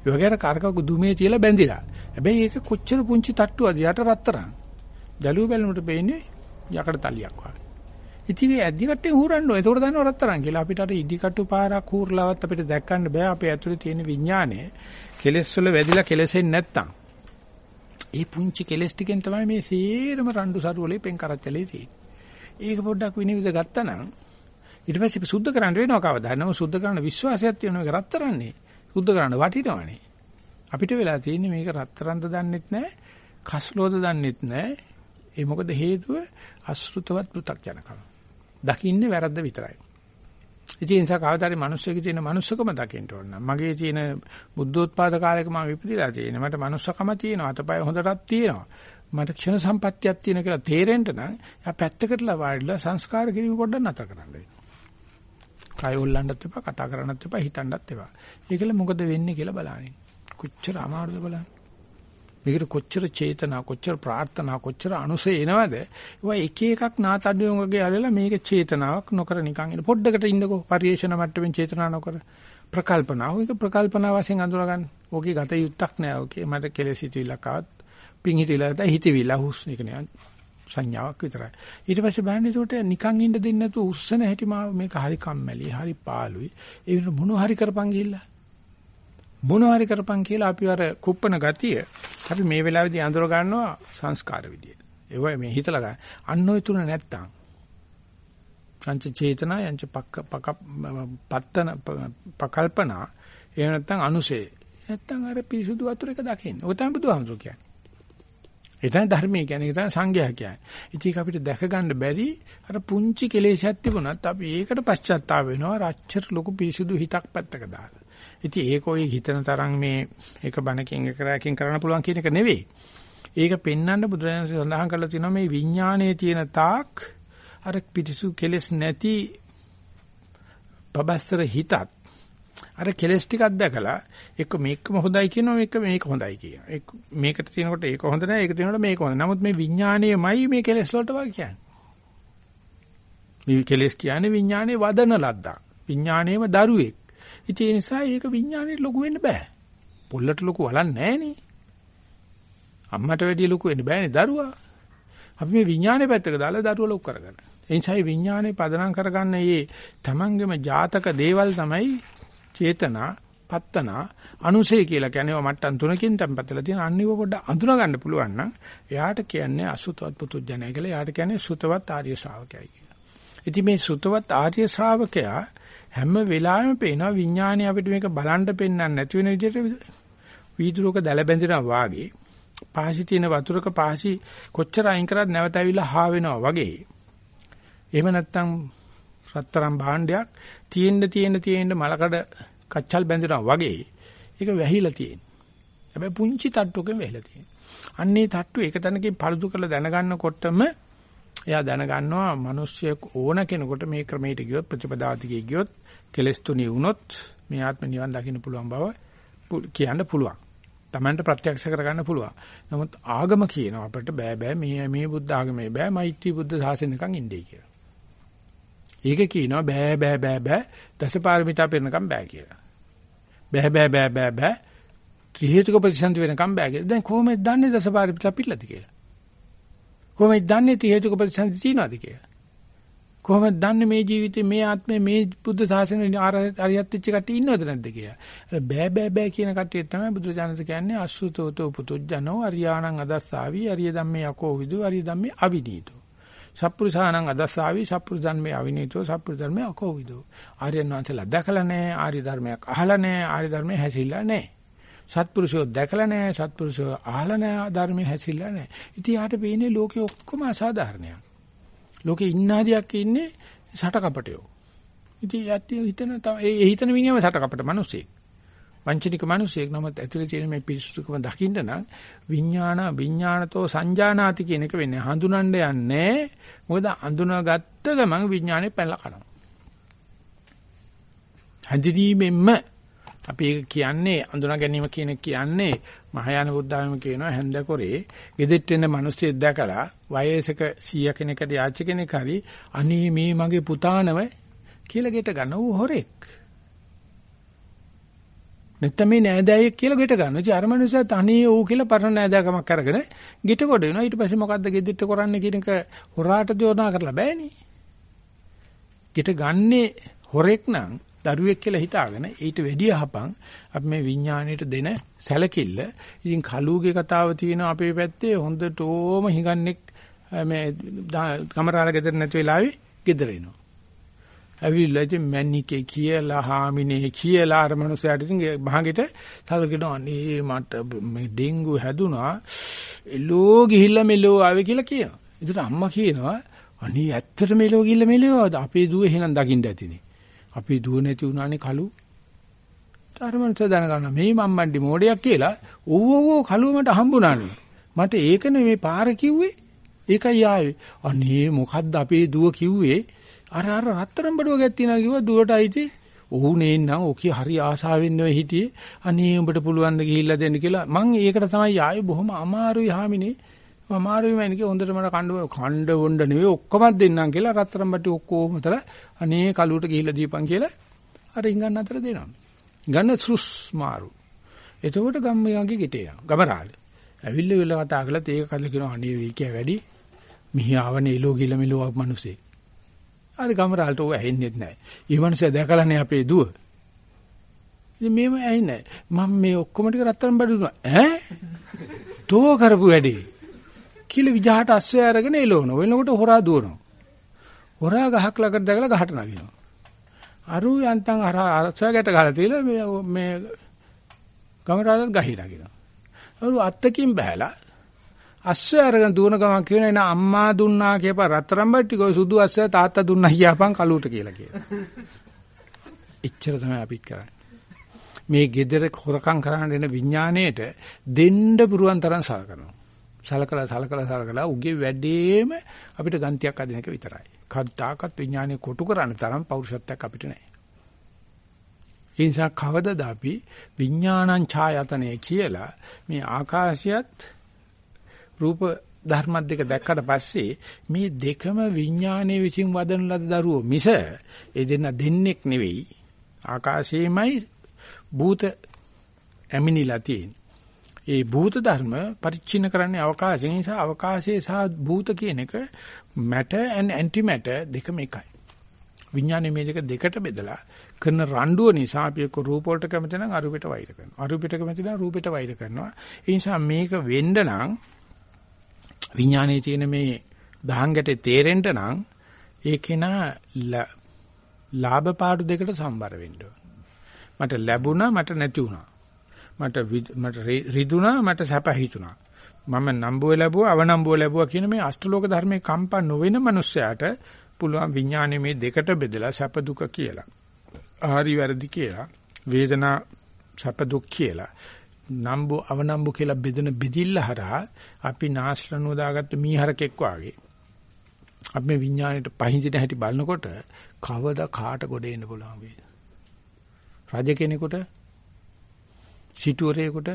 ඒ වගේ අර කරකක දුමේ තියලා බැඳිලා. හැබැයි ඒක කොච්චර පුංචි තට්ටුවද යට රත්තරන්. ජලුව බැලුමට පේන්නේ යකඩ තලියක් වගේ. ඉතින් ඒ ඇද්දි කට්ටේ හූරන්න ඕනේ. ඒකට දන්නව රත්තරන් කියලා. අපිට අර ඉදි කටු පාරක් හූර්ලාවත් අපිට දැක්කන්න බෑ. අපේ ඇතුලේ තියෙන විඥානය කෙලෙස් වල වැදිලා කෙලෙසෙන්නේ නැත්තම්. ඒ පුංචි කෙලෙස් ටිකෙන් තමයි මේ සේරම රණ්ඩු සරු වලේ පෙන් කරච්චලේ තියෙන්නේ. ඒක පොඩ්ඩක් විනිවිද ගත්තා නම් ඊට පස්සේ සුද්ධ කරන්න වෙනවා කවදා. නම සුද්ධ කරන්න විශ්වාසයක් තියෙනවා මේක රත්තරන්නේ. සුද්ධ කරන්න වටිනවනේ. අපිට වෙලා තියෙන්නේ මේක රත්තරන්ද දන්නෙත් නැහැ. කස්ලෝද දන්නෙත් නැහැ. ඒ මොකද හේතුව අසෘතවත් පෘ탁ජනකම. දකින්නේ වැරද්ද විතරයි. ඉතින් ඒ නිසා කවදාරි මිනිස්සෙකේ තියෙන මනුස්සකම දකින්න ඕන නම් මගේ තියෙන බුද්ධෝත්පාද කාලයක මම විපදිලා තියෙන මට මනුස්සකම තියෙනවා අතපය හොඳටත් තියෙනවා මට ක්ෂණ සම්පත්තියක් තියෙන කියලා තේරෙන්න නම් යා පැත්තකටලා වාඩිලා සංස්කාර කිරීම පොඩ්ඩක් නතර කරන්න වෙනවා. කය උල්ලන්නත් එපා කතා කරන්නත් එපා හිතන්නත් එපා. ඒකල මොකද වෙන්නේ කියලා බලන්න. කොච්චර අමාරුද බලන්න. මේකට කොච්චර චේතනා කොච්චර ප්‍රාර්ථනා කොච්චර අනුසය එනවද? ඒවා එක එකක් නාතඩියුම් වගේ අරලා මේක චේතනාවක් නොකර නිකන් ඉන්න. පොඩ්ඩකට ඉන්නකෝ. පරිේශන මට්ටමින් චේතනා නොකර. ප්‍රකල්පනාව ඒක ප්‍රකල්පනා වශයෙන් අඳුර ගන්න ඕකේ ගත යුත්තක් නෑ. ඕකේ මට කෙලෙස් හිතවිල්ලක් ආවත් පිං හිතවිල්ලට හිතවිල්ල හුස් ඒක නෑ. සංඥාවක් විතරයි ඊට පස්සේ බලන්න ඒකට නිකන් ඉන්න දෙන්නේ නැතුව උස්සන හැටි මේක හරි කම්මැලි හරි පාළුයි ඒ මොන හරි කරපන් ගිහිල්ලා මොනවාරි කරපන් කියලා අපි අර කුප්පන ගතිය අපි මේ වෙලාවේදී අඳුර ගන්නවා සංස්කාර විදියට. ඒවයි මේ හිතලා ගන්න. අන්න ඔය තුන නැත්තම් පංච චේතනා යංච පක්ක පක පත්තන පකල්පනා එහෙම නැත්නම් අනුසේ නැත්නම් අර පිරිසුදු වතුර එක දකින්න. ඔය තමයි බුදුහාමුදුරු කියන්නේ. ඒ තමයි ධර්මයේ කියන්නේ ඒ තමයි සංඝයා කියන්නේ. ඉතින් අපිට දැක ගන්න බැරි අර පුංචි කෙලෙසක් තිබුණත් අපි ඒකට පශ්චාත්තාප වෙනවා. රච්චර ලොකු පිරිසුදු හිතක් පැත්තක දාලා. ඉතින් ඒක ඔය හිතන තරම් මේ එක බණකින් එක රැකින් කරන්න පුළුවන් කියන එක නෙවෙයි. ඒක පෙන්වන්න බුදුරජාණන් සඳහන් කරලා තියෙනවා මේ විඥානයේ තියෙන තාක් අර පිටිසු කෙලස් නැති පබස්තර හිතත් අර කෙලස් ටිකක් දැකලා එක මේකම හොඳයි කියනවා මේක මේක හොඳයි කියනවා. ඒක මේකට තියෙනකොට ඒක හොඳ නැහැ ඒක තියෙනකොට මේක හොඳ. නමුත් මේ විඥාණයමයි මේ කෙලස් වලට වගේ කියන්නේ. මේ කෙලස් කියන්නේ විඥානයේ වදන ලද්දා. විඥානයේම දරුවෙක්. ඉතින් ඒ නිසා ඒක විඥාණයට ලොකු වෙන්න බෑ. පොල්ලට ලොකු වලන්නේ නෑනේ. අම්මට වැඩිය ලොකු වෙන්න බෑනේ දරුවා. අපි මේ විඥානේ පැත්තක දාලා දරුවා ලොකු කරගන්න. ඒ නිසා මේ විඥානේ පදනම් කරගන්න මේ තමන්ගේම ජාතක දේවල් තමයි චේතනා, පත්තනා, අනුසය කියලා කියන්නේ මට්ටම් තුනකින් tempatලා තියෙන අනිව පොඩ්ඩ අඳුන ගන්න පුළුවන් නම් එයාට කියන්නේ අසුතවත් පුතුජනය කියලා. එයාට කියන්නේ සුතවත් ආර්ය ශ්‍රාවකයයි කියලා. ඉතින් මේ සුතවත් ආර්ය ශ්‍රාවකයා හැම වෙලාවෙම පේනවා විඥානය අපිට මේක බලන්න පෙන්වන්න නැති වෙන විදිහට වීදුරුවක දැල බැඳෙනවා වාගේ පාසි තියෙන වතුරක පාසි කොච්චර අයින් කරත් නැවත ඇවිල්ලා හා වෙනවා වගේ එහෙම නැත්නම් රත්තරන් භාණ්ඩයක් තියෙන්න තියෙන්න තියෙන්න මලකඩ කච්චල් බැඳෙනවා වගේ ඒක වැහිලා තියෙන හැබැයි පුංචි තට්ටුවකින් වැහිලා තියෙන අන්නේ තට්ටු එක තැනකින් පළුදු කරලා දැනගන්නකොටම එයා දැනගන්නවා මිනිස්සෙක් ඕන කෙනෙකුට මේ ක්‍රමයට ගියොත් ප්‍රතිපදාතිකේ ගියොත් කෙලස් තුනි වුණොත් මේ ආත්ම නිවන් දකින්න පුළුවන් බව කියන්න පුළුවන්. Tamanට ප්‍රත්‍යක්ෂ කරගන්න පුළුවන්. නමුත් ආගම කියනවා අපිට බෑ බෑ මේ මේ බුද්ධ ආගමේ බෑ මෛත්‍රී බුද්ධ ශාසනයකන් ඉන්නේ කියලා. ඒක කියනවා බෑ බෑ බෑ බෑ දසපාරමිතා පෙරනකම් බෑ කියලා. බෑ බෑ බෑ බෑ බෑ ත්‍රි හේතුක ප්‍රතිසන්දි වෙනකම් බෑ කියලා. දැන් කොහොමද දන්නේ දසපාරමිතා පිළිලද කියලා? කොහොමද දන්නේ ත්‍රි හේතුක ප්‍රතිසන්දි තියනවාද කියලා? කොහොමද දන්නේ මේ ජීවිතේ මේ ආත්මේ මේ බුද්ධ ශාසනයේ අරියත් වෙච්ච කට්ටිය ඉන්නවද නැද්ද කියලා. බෑ බෑ බෑ කියන කට්ටිය තමයි බුදුරජාණන් කියන්නේ අසුතෝතෝ පුතුජනෝ අරියාණං අදස්සාවි අරිය ධම්මේ යකෝ විදු අරිය ධම්මේ අවිනීතෝ. සප්පුරුසානං අදස්සාවි සප්පුරු ධර්මයේ අවිනීතෝ සප්පුරු ධර්මයේ අකෝවිදෝ. ආර්යයන් වහන්සේලා දැකලා නැහැ, ආර්ය ධර්මයක් අහලා නැහැ, ආර්ය ධර්මයේ හැසිරලා නැහැ. සත්පුරුෂයෝ දැකලා නැහැ, සත්පුරුෂයෝ අහලා නැහැ, ධර්මයේ හැසිරලා නැහැ. ඉතින් යාට පේන්නේ ලෝකේ ඔක්කොම අසාධාරණයක්. ලෝකේ ඉන්නාදියක් ඉන්නේ සටකපටයෝ. ඉතින් යටි හිතන ඒ හිතන මිනිහම සටකපට මිනිස්සෙක්. වංචනික මිනිසෙක් නමුත් ඇතුලේ තියෙන මේ පිරිසුදුකම දකින්න නම් විඥාන විඥානතෝ සංජානාති කියන එක වෙන්නේ හඳුනන්න යන්නේ මොකද අඳුනාගත්ත ගමන් විඥානේ පැනලා කනවා. හඳුනීමෙන්ම අපි ඒක කියන්නේ අඳුනා ගැනීම කියන කියන්නේ මහායාන බුද්ධාගම කියනවා හැන්දකොරේ ගෙදෙට්ට එන මිනිස්සෙක් දැකලා වයසක 100 කෙනෙක්ට යාච කෙනෙක් හරි අනී මේ මගේ පුතානව කියලා ගෙට ගන්න ඌ හොරෙක්. නැත්නම් මේ නෑදෑයෙක් කියලා ගෙට ගන්න. ඉතින් අර මනුස්සයා තනියේ ඌ කියලා පරණ නෑදෑකමක් අරගෙන ගෙට කොට වෙනවා. ඊට පස්සේ මොකද්ද ගෙදිට කරන්නේ කියන එක හොරාට යොදා කරලා බෑනේ. ගෙට ගන්නේ හොරෙක් නම් දරුවෙක් කියලා හිතාගෙන ඊට වැඩිය හපන් අපි මේ විඥාණයට දෙන සැලකිල්ල. ඉතින් කලුගේ කතාව තියෙන අපේ පැත්තේ හොඳටම හිඟන්නෙක් මේ කමරාල ගෙදර නැති වෙලාවේ ගෙදර එනවා. ඇවිල්ලා ඉතින් මැනිකේ කියලා හාමිනේ කියලා අර මනුස්සයාට ඉතින් මහගෙට සල්ගෙන අනේ මට මේ ඩෙන්ගු හැදුනා එළෝ ගිහිල්ලා මෙලෝ ආවේ කියලා කියනවා. ඉතින් අම්මා කියනවා අනේ ඇත්තට මෙලෝ ගිහිල්ලා මෙලෝ අපේ දුව එහෙනම් දකින්න ඇතිනේ. අපේ දුව නැති වුණානේ කලු. අර මනුස්සයා දැනගන්න මේ මම්මන්ඩි මෝඩයක් කියලා ඔව් ඔව් කලුව මට හම්බුණානේ. මට ඒකනේ මේ පාර කිව්වේ. ඒකයි ආවේ. අනේ මොකද්ද අපේ දුව කිව්වේ? අර අර රත්තරන් බඩුවක් තියෙනවා කිව්වා දුවට අයිති. ඔහු නේන්නම් ඔකි හරි ආසාවෙන් නෙවෙයි හිටියේ. අනේ උඹට පුළුවන් ද ගිහිල්ලා දෙන්න කියලා. මං ඒකට තමයි ආයේ බොහොම අමාරුයි හාමිනේ. අමාරුයි මන්නේ හොඳට මට කණ්ඩ කණ්ඩ වොණ්ඩ නෙවෙයි ඔක්කොම දෙන්නම් කියලා රත්තරන් බට්ටි ඔක්කොම උතල අනේ කලුවට ගිහිල්ලා දීපන් කියලා අර ඉංගන්න අතර දෙනවා. ගන්න සුස් මාරු. එතකොට ගම්මයාගේ ගෙටේ යනවා. ගමරාලේ. ඇවිල්ලා වෙලා කතා කළා තේක කල්ල කියනවා අනේ වීකිය වැඩි. මිහි ආවනේ එලෝ ගිල මෙලෝ මිනිස්සේ. අර ගමරාලට ඕව ඇහෙන්නේ නැහැ. ඊ මනුස්සයා දැකලානේ අපේ දුව. ඉතින් මේව ඇහින්නේ මම මේ ඔක්කොම ටික රත්තරන් බඩු දුන්නා. ඈ? තෝ කරපු වැඩේ. කියලා විජහට අස්සය අරගෙන එළවන. වෙනකොට හොරා දුවනවා. හොරා ගහක් ළඟට දැකලා ගහට නගිනවා. අරු යන්තම් අර අස්සය ගැට ගහලා තියලා මේ මේ ගමරාලට ගහී නගිනවා. අරු අත්තකින් බහැලා අස්සය අරගෙන දුවන ගමන් කියන එන අම්මා දුන්නා කියපා රත්තරන් බට්ටික ඔය සුදු අස්සය තාත්තා දුන්නා කියපන් කලුවට කියලා කියලා. එච්චර තමයි අපිත් කරන්නේ. මේ gedara හොරකම් කරන්න එන විඥාණයට දෙන්න පුරුවන් තරම් සලකනවා. සලකලා සලකලා සලකලා උගේ වැඩේම අපිට ගන්තියක් අදින එක විතරයි. කද්දාකත් විඥානය කොටු කරන්න තරම් පෞරුෂත්වයක් අපිට නැහැ. ඒ නිසා කවදද අපි විඥානං ඡායතනෙ කියලා මේ ආකාශයත් රූප ධර්මත් දෙක දැක්කට පස්සේ මේ දෙකම විඥානයේ විසින් වදන ලද දරුවෝ මිස ඒ දෙන්න දෙන්නෙක් නෙවෙයි ආකාශයේමයි භූත ඇමිනිලා තියෙන්නේ. ඒ භූත ධර්ම පරිච්ඡින්න කරන්නේ අවකාශය නිසා අවකාශයේ සහ භූත කියන එක matter and antimatter දෙකම එකයි. විඥානයේ මේ දෙක දෙකට බෙදලා කරන රණ්ඩුව නිසා අපි එක්ක රූප වලට කැමති නම් අරූපෙට වෛර කරනවා. අරූපෙට කැමති නම් රූපෙට වෛර කරනවා. ඒ නිසා මේක වෙන්න නම් විඥානයේ තියෙන මේ දහංගටේ තේරෙන්න නම් ඒකේන ලාභ පාඩු දෙකට සම්බර වෙන්න මට ලැබුණා මට නැති වුණා. මට මට රිදුණා මට සැප හිතුණා. මම නම්බුව ලැබුවා අවනම්බුව ලැබුවා කියන මේ අෂ්ටලෝක ධර්මයේ කම්පා නොවන මනුස්සයාට පුළුවන් විඥානයේ මේ දෙකට බෙදලා සැප දුක කියලා. ආහරි වැරදි කියලා. වේදනා සැප දුක් කියලා. නම්බු අවනම්බු කියලා බෙදෙන බෙදිල්ල හරහා අපි නාස්රණුව දාගත්ත මීහරකෙක් වාගේ අපි මේ විඥාණයට පහින්දින හැටි බලනකොට කවදා කාට ගොඩ එන්න පුළුවන් වේද රජ කෙනෙකුට සිටුවරයෙකුට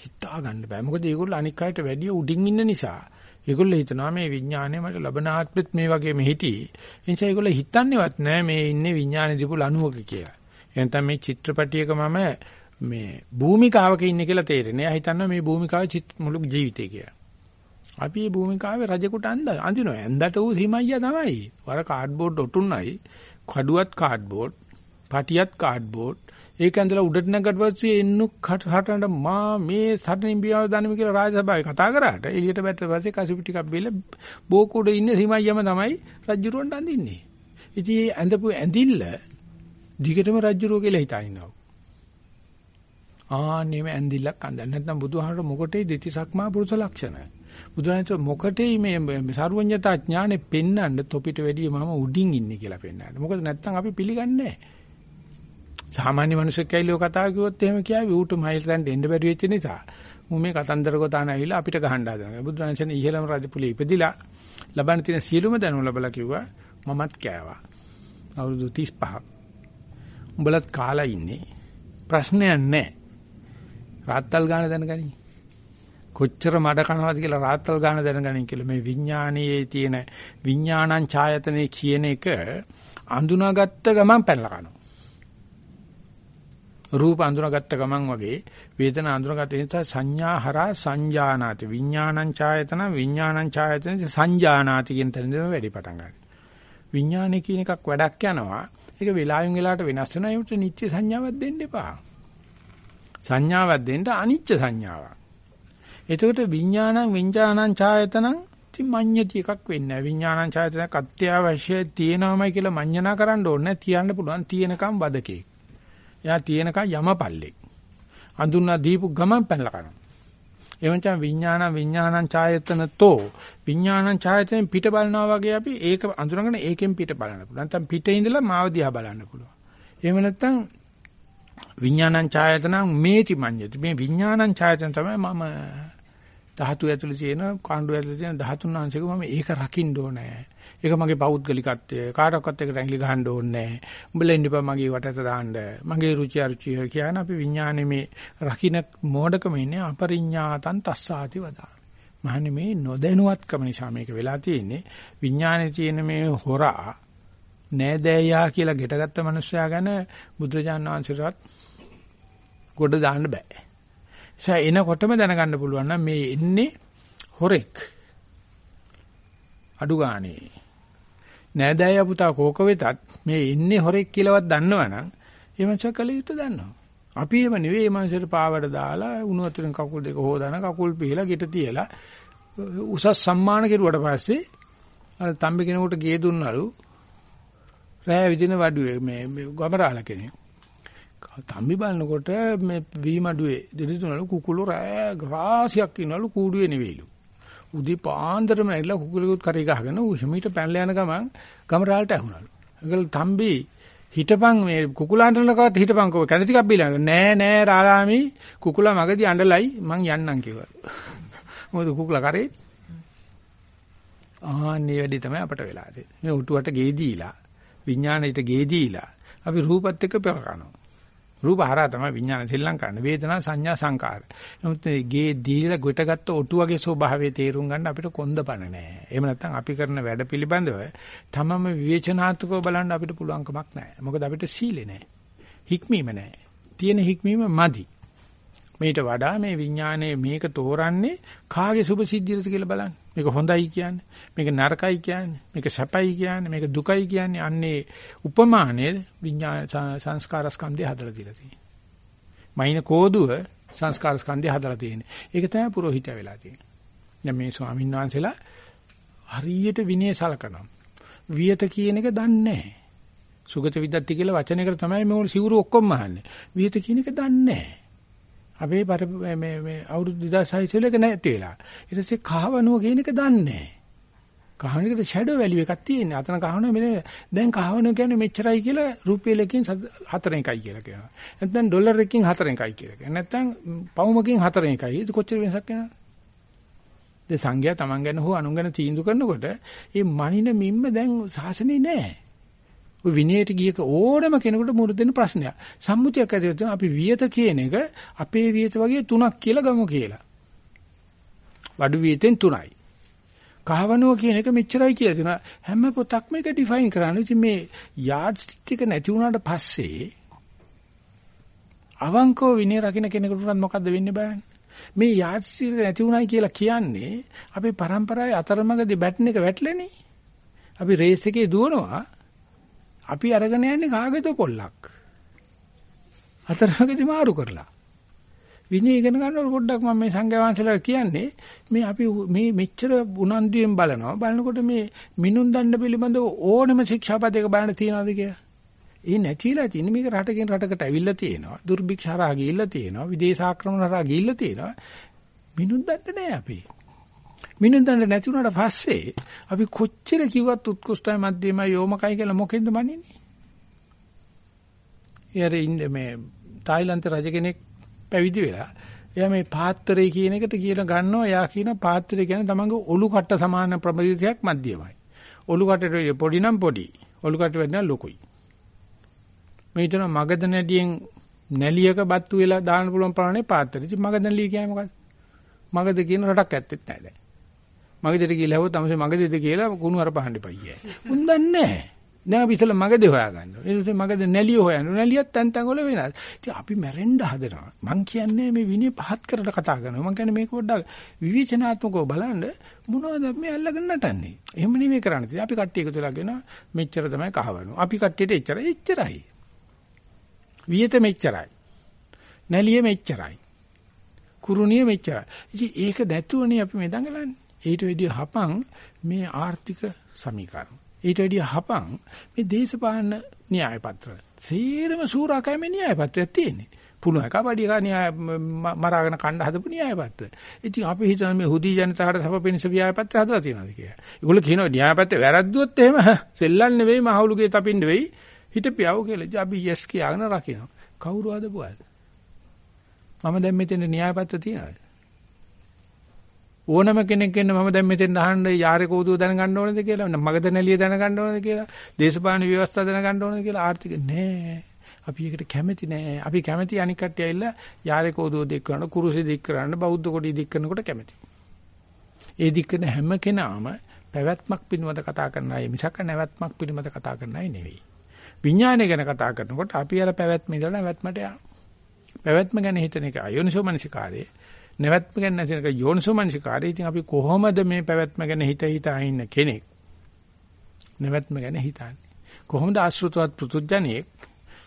හිතා ගන්න බෑ. මොකද ඒගොල්ලෝ අනික් අයට වැඩිය උඩින් ඉන්න නිසා ඒගොල්ලෝ හිතනවා මේ විඥාණය මට ලබන ආත්මෙත් මේ වගේම හිටි ඒ නිසා ඒගොල්ලෝ හිතන්නේවත් නෑ මේ ඉන්නේ විඥාණය දීපු ලණුවක කියලා. එහෙනම් මේ චිත්‍රපටියක මම මේ භූමිකාවක ඉන්නේ කියලා තේරෙන්නේ. එයා හිතනවා මේ භූමිකාවේ මුළු ජීවිතේ කියලා. අපි මේ භූමිකාවේ රජෙකුට අඳ අඳිනවා. ඇඳට ඌ හිමයියා තමයි. වර කාඩ්බෝඩ් ඔටුන්නයි. කඩුවත් කාඩ්බෝඩ්. පටියත් කාඩ්බෝඩ්. ඒක ඇඳලා උඩට නැගගට පස්සේ එන්නු හටනට මා මේ සටනින් බියාව දන්නම කියලා රාජසභාවේ කතා කරාට එළියට බැටර පස්සේ කසිපි ටිකක් බෙල්ල බෝකුඩ ඉන්නේ සීමයියම තමයි රජුරවන්ට අඳින්නේ. ඉතින් ඒ ඇඳපු ඇඳිල්ල දිගටම රජුරෝ කියලා හිතා ඉන්නවා. ආන්නේම ඇඳිල්ලක් අඳින්න නැත්නම් බුදුහාමර මොකටේ දෙතිසක්මා පුරුෂ ලක්ෂණ. බුදුහාමර මොකටේ මේ සර්වඥතා ඥානෙ පෙන්වන්න තොපිට වැඩිය මම උඩින් ඉන්නේ කියලා පෙන්වන්න. මොකද නැත්නම් අපි පිළිගන්නේ නැහැ. සාමාන්‍ය මිනිස්සෙක් ඇවිල්ලා කතා කිව්වොත් එහෙම කියාවි ඌට මයිල් ගන්න එන්න බැරි වෙච්ච නිසා මු මේ කතන්දර ගොතාන ඇවිල්ලා අපිට ගහන්න හදනවා. බුදුරජාණන් ඉහළම රජපුලේ ඉපදිලා ලබන තියෙන සියලුම දැනුම ලැබලා කිව්වා මමත් කෑවා. අවුරුදු 35ක්. උඹලත් කාලා ඉන්නේ. ප්‍රශ්නයක් නැහැ. රාත්තල් ගාන දැනගනි. කොච්චර මඩ කනවාද කියලා රාත්තල් ගාන දැනගනි කියලා මේ විඥානයේ තියෙන විඥානං ඡායතනේ කියන එක අඳුනාගත්ත ගමන් පැනලා කනවා. රූප අඳුනගත්ත ගමන් වගේ වේදනා අඳුනගත්ත නිසා සංඥා හරහා සංජානාති විඥානං ඡායතන විඥානං ඡායතන සංජානාති කියන තැනදම වැඩි පටන් ගන්නවා. විඥානය කියන එකක් වැඩක් යනවා. ඒක වෙලාවෙන් වෙලාවට වෙනස් වෙනවා. ඒකට නිත්‍ය සංඥාවක් දෙන්න එපා. සංඥාවක් දෙන්න අනිච්ච සංඥාවක්. එතකොට විඥානං විඥානං ඡායතනං ඉතින් මඤ්ඤති එකක් වෙන්නේ නැහැ. විඥානං ඡායතනක් අත්‍යවශ්‍යයි තියෙනවමයි කියලා මඤ්ඤණා කරන්න ඕනේ. තියන්න පුළුවන් තියෙනකම් බදකේ. එයා තියෙනකන් යමපල්ලෙක්. අඳුනා දීපු ගමන් පැනලා කරනවා. එවන්චා විඥාන විඥානං ඡායතනතෝ විඥානං ඡායතනෙන් පිට බලනවා වගේ අපි ඒක අඳුරගෙන ඒකෙන් පිට බලන්න පුළුවන්. නැත්නම් පිටේ ඉඳලා මාව දිහා බලන්න පුළුවන්. එහෙම නැත්නම් විඥානං ඡායතනං මේති මඤ්ඤති. මේ විඥානං ඡායතන තමයි මම ධාතු ඇතුලේ තියෙන කාණ්ඩු ඇතුලේ තියෙන ධාතුන් වංශික මම ඒක රකින්න ඕනේ. ඒක මගේ පෞද්ගලිකත්වය. කාටවත් එක්ක රැඟිලි ගහන්න ඕනේ නැහැ. උඹලා ඉන්නපා මගේ වටට දාන්න. මගේ රුචි අරුචි කියන අපි විඥානේ මේ රකින්න මෝඩකම ඉන්නේ අපරිඥාතං තස්සාති වදා. මහන්නේ මේ නොදැනුවත්කම නිසා මේක වෙලා තියෙන්නේ. විඥානේ තියෙන මේ හොරා නෑදෑයා කියලා ගෙටගත්ත මිනිස්සයා ගැන බුදුරජාණන් වහන්සේටවත් ගොඩ දාන්න බෑ. ඒ එනකොටම දැනගන්න පුළුවන් නම් මේ එන්නේ හොරෙක්. අඩු ගානේ නෑදෑය පුතා කෝක වෙතත් මේ ඉන්නේ හොරෙක් කියලාවත් දන්නවනම් ඒ මනුස්සයා කල යුත්තේ දන්නවා. අපි එහෙම නෙවෙයි මේ මනුස්සයට පාවඩ දාලා උණු වතුරෙන් කකුල් දෙක හොදාන කකුල් පිහලා ගෙට තියලා උසස් සම්මාන කෙරුවට පස්සේ අර තම්බි කෙනෙකුට ගේ දුන්නලු රෑ විදින වඩුවේ මේ ගමරාල කෙනෙක්. තම්බි බලනකොට මේ වී මඩුවේ දෙවිතුනලු කුකුළු රෑ ග්‍රාසියක් ඉන්නලු කූඩුවේ නෙවෙයිලු. උදේ පාන්දරම ඇවිල්ලා කුකුලෙකුත් කරේ ගහගෙන ඌ හිමීට පැනලා යන ගමන් ගමරාලට ඇහුණලු. ඒකල තම්බි හිටපන් මේ කුකුලාන්ට නකවත් හිටපන් කෝ කැඳ ටිකක් බීලා නෑ නෑ රාලාමි කුකුලා මගදී අඬලයි මං යන්නම් කිව්වා. මොකද කුකුලා කරේ? ආන්නේ වැඩි තමයි අපට වෙලා තියෙන්නේ. මේ උටුවට ගේ දීලා විඥාණයට ගේ දීලා අපි රූපත් එක්ක පෙර කරනවා. රූප හරහා තමයි විඥාන සෙල්ලම් කරන්නේ. වේදනා සංඥා සංකාර. නමුත් මේ ගේ දීලා ගොටගත්ත ඔටු වගේ ස්වභාවය තේරුම් ගන්න අපිට කොන්දපණ නැහැ. එහෙම නැත්නම් අපි කරන වැඩ පිළිබඳව තමම විවේචනාත්මකව බලන්න අපිට පුළුවන්කමක් නැහැ. මොකද අපිට සීලෙ නැහැ. හික්මීම නැහැ. තියෙන හික්මීම මදි. මේට වඩා මේ විඥානයේ මේක තෝරන්නේ කාගේ සුභ සිද්ධියද කියලා බලන්න. මේක හොඳයි කියන්නේ, මේක නරකයි කියන්නේ, මේක සැපයි කියන්නේ, මේක දුකයි කියන්නේ. අන්නේ උපමානයේ විඥාන සංස්කාර ස්කන්ධය හදලා දීලා තියෙන්නේ. මයින් කෝදුව සංස්කාර ස්කන්ධය හදලා තියෙන්නේ. ඒක තමයි පුරোহিতය වෙලා තියෙන්නේ. දැන් මේ ස්වාමීන් වහන්සේලා හරියට විනය සලකනවා. වියත කියන එක දන්නේ නැහැ. සුගත විද්දත්ති කියලා වචනයකට තමයි මේ සිවුරු ඔක්කොම අහන්නේ. වියත කියන එක දන්නේ නැහැ. අපේ මේ මේ අවුරුදු 2600 එක නැති වෙලා. ඊට පස්සේ කහවණුව කියන එක දන්නේ නැහැ. කහවණුවකට ෂැඩෝ වැලියු එකක් තියෙනවා. අතන කහවණුව මෙතන දැන් කහවණුව කියන්නේ මෙච්චරයි කියලා රුපියලකින් 4 එකයි කියලා කියනවා. නැත්නම් ඩොලර් එකකින් 4 එකයි කියලා කියනවා. නැත්නම් පවුමකින් 4 එකයි. ඒක කොච්චර වෙනසක් වෙනවද? ඒ සංඝයා Taman ගැන හෝ අනුන් ගැන තීන්දුව කරනකොට මේ මනින මිම්ම දැන් සාසනේ නැහැ. ඔය විනයට ගියක ඕනම කෙනෙකුට මුහුණ දෙන්න ප්‍රශ්නයක්. සම්මුතියක් ඇතුළත අපි වියත කියන එක අපේ වියත වගේ තුනක් කියලා ගමු කියලා. වඩු වියතෙන් තුනයි. කහවණුව කියන එක මෙච්චරයි කියලා දෙනවා. හැම පොතක්ම එක ඩිෆයින් කරන්නේ. ඉතින් මේ යාඩ් ස්ටික් එක නැති වුණාට පස්සේ අවංකව විනය රකින්න කෙනෙකුට මොකද්ද වෙන්නේ බලන්න. මේ යාඩ් ස්ටික් නැති වුණයි කියලා කියන්නේ අපේ પરම්පරාවේ අතරමඟදී බැටන් එක වැටලෙනේ. අපි රේස් එකේ දුවනවා අපි අරගෙන යන්නේ කාගේද පොල්ලක්. අතරමඟදී මාරු කරලා. විනය ඉගෙන ගන්නකොට පොඩ්ඩක් මම මේ සංඝයා වහන්සේලා කියන්නේ මේ අපි මේ මෙච්චර උනන්දුයෙන් බලනවා බලනකොට මේ මිනුම් දණ්ඩ පිළිබඳව ඕනම ශික්ෂාපදයක බලන්න තියනවාද කියලා. ඒ නැතිලා තියෙන මේක රටකින් රටකට ඇවිල්ලා තියෙනවා. දුර්භික්ෂ හරහා ගිහිල්ලා තියෙනවා. විදේශ ආක්‍රමණ හරහා ගිහිල්ලා තියෙනවා. මිනුම් දණ්ඩ නෑ අපි. මිනුම් දණ්ඩ නැති වුණාට පස්සේ අපි කොච්චර කිව්වත් උත්කෘෂ්ඨයි මධ්‍යමයි යෝමකයි කියලා මොකෙන්ද මනින්නේ? ඊයර ඉන්නේ මේ තායිලන්ත රජ කෙනෙක් පැවිදි වෙලා එයා මේ පාත්‍රය කියන එකට කියලා ගන්නවා එයා කියන පාත්‍රය කියන්නේ තමන්ගේ ඔලු කට්ට සමාන ප්‍රමිතියක් මධ්‍යමයි. ඔලු කටට පොඩි නම් පොඩි. ඔලු කටට වෙන්න ලොකුයි. මේ හිතන මගද නැඩියෙන් නැලියක බත්තු වෙලා දාන්න පුළුවන් ප්‍රමාණය පාත්‍රය. ඉතින් මගද නැලිය කියන්නේ මොකක්ද? මගද කියන රටක් ඇත්තෙත් නැහැ දැන්. මගදට කියලා හවොත් තමයි මගදෙද කියලා කුණු අර පහන්න දෙපයි. උන් දන්නේ නැහැ. දැන් අපි ඉතල මගදේ හොයාගන්නවා. ඊට පස්සේ මගද නැලිය හොයන්න. නැලියත් තැන් තැන් වල වෙනස්. ඉතින් අපි මැරෙන්න හදනවා. මං කියන්නේ මේ විනය පහත් කරලා කතා කරනවා. මං කියන්නේ මේක පොඩ්ඩක් විවේචනාත්මකව බලන්න මොනවද මේ අල්ලගෙන නටන්නේ. එහෙම නෙමෙයි කරන්නේ. අපි කට්ටිය එකතු වෙලා ගෙන මෙච්චර තමයි කහවණු. අපි කට්ටියට එච්චරයි එච්චරයි. වියත මෙච්චරයි. නැලිය මෙච්චරයි. කුරුණිය මෙච්චරයි. ඉතින් ඒක නැතුවනේ අපි මේ දඟලන්නේ. ඊට වැඩිය හපන් මේ ආර්ථික සමීකරණ. ඊට වැඩිය හපන් මේ දේශපාලන න්‍යාය පත්‍ර. සේරම සූරාකෑමේ න්‍යාය පත්‍රයක් තියෙන්නේ. පුළුවන් එක පඩිය ගා න්‍යාය මරාගෙන කණ්ඩ හදපු න්‍යාය පත්‍ර. ඉතින් අපි හිතන මේ හුදි ජනතාවට සපපෙනස න්‍යාය පත්‍ර හදලා තියෙනවාද කියලා. ඒගොල්ලෝ කියනවා න්‍යාය පත්‍රය වැරද්දුවොත් එහෙම සෙල්ලම් නෙවෙයි මහවුලුගේ තපින්න වෙයි. හිටපියව කියලා. අපි yes කියාගෙන රකින්න. කවුරු හදපුවාද? මම දැන් මෙතන න්‍යාය පත්‍ර තියනවාද? ඕනම කෙනෙක් එන්න මම දැන් මෙතෙන් අහන්න යාරේ කෝදුව දැනගන්න ඕනද කියලා මගද නැලිය දැනගන්න ඕනද කියලා දේශපාලන ව්‍යවස්ථා දැනගන්න ඕනද කියලා ආර්ථික නෑ. අපි ඒකට කැමති නෑ. අපි කැමති අනික් කට්ටිය ඇවිල්ලා යාරේ කෝදුව දික් කරන්න කුරුසෙ දික් කරන්න බෞද්ධ කොටි දික් කරනකොට කැමති. ඒ දික් කරන හැම කෙනාම පැවැත්මක් පිළිබඳ කතා කරන අය මිසක නැවැත්මක් පිළිබඳ කතා කරන අය නෙවෙයි. විඥානය ගැන කතා කරනකොට අපි අර පැවැත්ම ඉඳලා නැවැත්මට යනවා පැවැත්ම ගැන හිතන එක අයෝනිසෝ මනසිකාරයේ. නැවැත්ම ගැන නැතිනක යෝනිසෝමනසිකාරය. ඉතින් අපි කොහොමද මේ පැවැත්ම ගැන හිත හිතා ඉන්න කෙනෙක්? නැවැත්ම ගැන හිතන්නේ. කොහොමද ආශ්‍රිතවත් පෘතුජණෙක්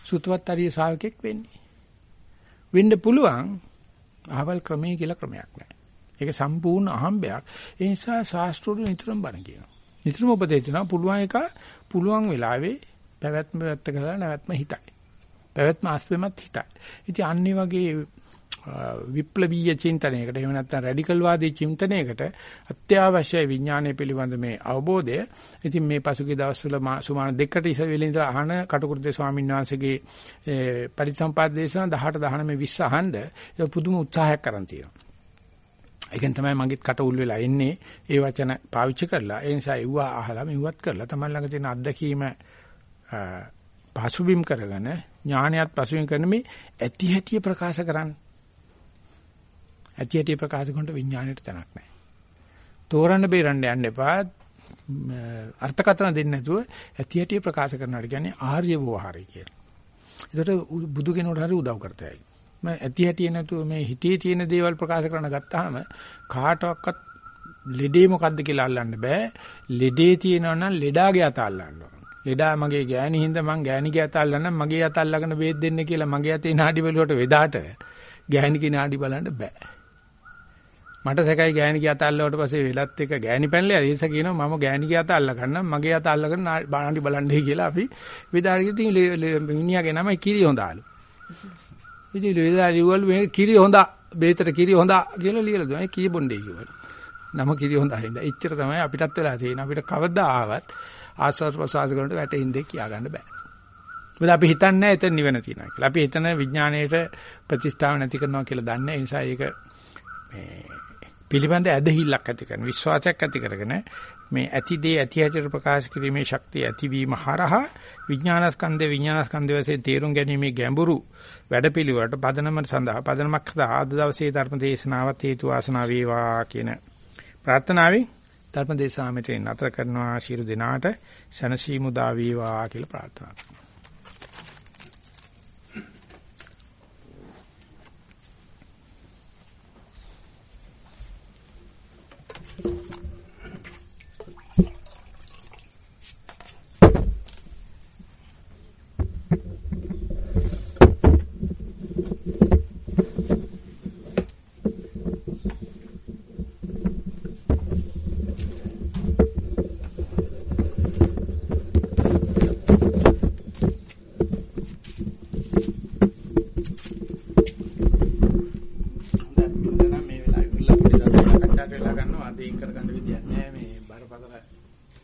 සුතවත් ආර්ය ශාවකෙක් වෙන්නේ? වෙන්න පුළුවන් අහවල් ක්‍රමයේ කියලා ක්‍රමයක් නැහැ. ඒක සම්පූර්ණ අහම්බයක්. ඒ නිසා ශාස්ත්‍රවල නිතරම බණ කියනවා. නිතරම උපදේශ දෙනවා පුළුවන් එක පුළුවන් වෙලාවේ පැවැත්ම වැත්ත කරලා නැවැත්ම හිතයි. පැවැත්ම ආස්පෙමත් හිතයි. ඉතින් අන්නේ වගේ විප්ලවීය චින්තනයකට එහෙම නැත්නම් රැඩිකල් වාදී චින්තනයකට අත්‍යවශ්‍යයි විඥානය පිළිබඳ මේ අවබෝධය. ඉතින් මේ පසුගිය දවස්වල සුමාන දෙකට ඉස්සෙල්ලා ඉඳලා අහන කටුකුරුදේ ස්වාමීන් වහන්සේගේ පරිසම්පාද දේශනා 18 19 මේ 20 අහන්න ඒක පුදුම උත්සාහයක් කරන් තියෙනවා. ඒකෙන් තමයි මගේත් කට උල් වෙලා එන්නේ ඒ වචන පාවිච්චි කරලා. ඒ නිසා ඒවා අහලා මෙව්වත් කරලා තමයි ළඟ තියෙන අත්දැකීම පසුබිම් කරගෙන ඥානයත් පසුබිම් කරන මේ ඇති හැටිය ප්‍රකාශ කරන්නේ ඇති ඇති ප්‍රකාශ කරනට විඥාණයට තැනක් නැහැ. තෝරන්න බේරන්න යන්න එපා. අර්ථකථන දෙන්නේ නැතුව ඇති ඇති ප්‍රකාශ කරනවට කියන්නේ ආර්ය වෝහාරය කියලා. ඒකට බුදු කෙනෙකුට හරි උදව් කරතයි. මම ඇති ඇති නැතුව මේ හිතේ තියෙන දේවල් ප්‍රකාශ කරන ගත්තාම කාටවත් ලෙඩේ මොකද්ද කියලා අල්ලන්න බෑ. ලෙඩේ තියෙනවා නම් ලෙඩාගේ අත අල්ලන්න ඕන. ලෙඩා මගේ ගෑණි හින්දා මං ගෑණිගේ අත අල්ලන්න මගේ අත අල්ලගෙන බේත් දෙන්න කියලා මගේ අතේ නාඩි වලට වෙදාට ගෑණිගේ නාඩි බලන්න බෑ. මට සැකයි ගෑණි ගිය අත අල්ලවට පස්සේ වෙලත් එක ගෑණි පැනලා ඒස කියනවා මම ගෑණි ගිය අත අල්ල ගන්න මගේ අත අල්ලගෙන බාණ්ඩි බලන්නේ කියලා අපි විදාරිය ඉතින් මිනිහාගේ නම කිරි හොඳාලු. ඉතින් විදාරිය වල මේ කිරි හොඳා බේතට කිරි හොඳා කියලා ලියලා දුන්නා. ඒ කී බොණ්ඩේ කිව්වා. නම කිරි හොඳා හින්දා. එච්චර තමයි අපිටත් වෙලා තියෙන්නේ. අපිට කවදා ආවත් ආස්වාද ප්‍රසආස කරනට වැටෙන්නේ කියා ගන්න බෑ. මොකද අපි හිතන්නේ එතන නිවන තියෙනවා කියලා. අපි හිතන විඥාණයට ප්‍රතිස්ථාව නැති කරනවා කියලා දන්නේ. ඒ නිසා ඒක මේ පිළිබඳ ඇදහිල්ලක් ඇති කරන විශ්වාසයක් ඇති කරගෙන මේ ඇති දේ ඇති හැටියට ප්‍රකාශ කිරීමේ ශක්තිය ඇතිවීම හරහා විඥානස්කන්ධේ විඥානස්කන්ධය වශයෙන් තේරුම් ගැනීමේ ගැඹුරු වැඩපිළිවෙලට පදනම සඳහා පදනමක් සඳහා ආද දවසේ ධර්ම දේශනාවත් හේතු වාසනා වේවා කියන ප්‍රාර්ථනාවෙන් ධර්ම දේශනාව මෙතෙන් නතර කරනවා. ශිරු දිනාට සනසීමු දා වේවා කියලා ප්‍රාර්ථනා කරනවා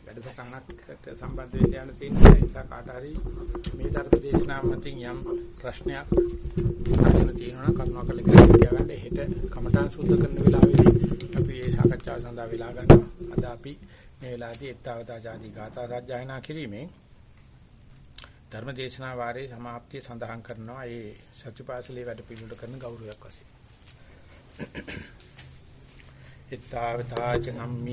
වැඩසටහනකට සම්බන්ධ වෙන්න යන තියෙන නිසා කාට හරි මේ ධර්ම දේශනාව මතින් යම් ප්‍රශ්නයක් අහන්න තියෙනවා නම් කරුණාකරලා ඉගෙන ගන්න හෙට කමඨාන් සුද්ධ කරන වෙලාවේදී අපි මේ සාකච්ඡාව සඳහා වෙලා ගන්නවා. අද අපි මේ වෙලාවේදී ettavata ජාති ගාථා සජ්ජායනා කිරීමෙන් ධර්ම දේශනා වාරයේ સમાප්තිය සඳහන් කරනවා. ඒ සත්‍යපාසලේ වැඩ පිළිවෙල කරන ගෞරවයක් වශයෙන්. ettavata ච නම්මි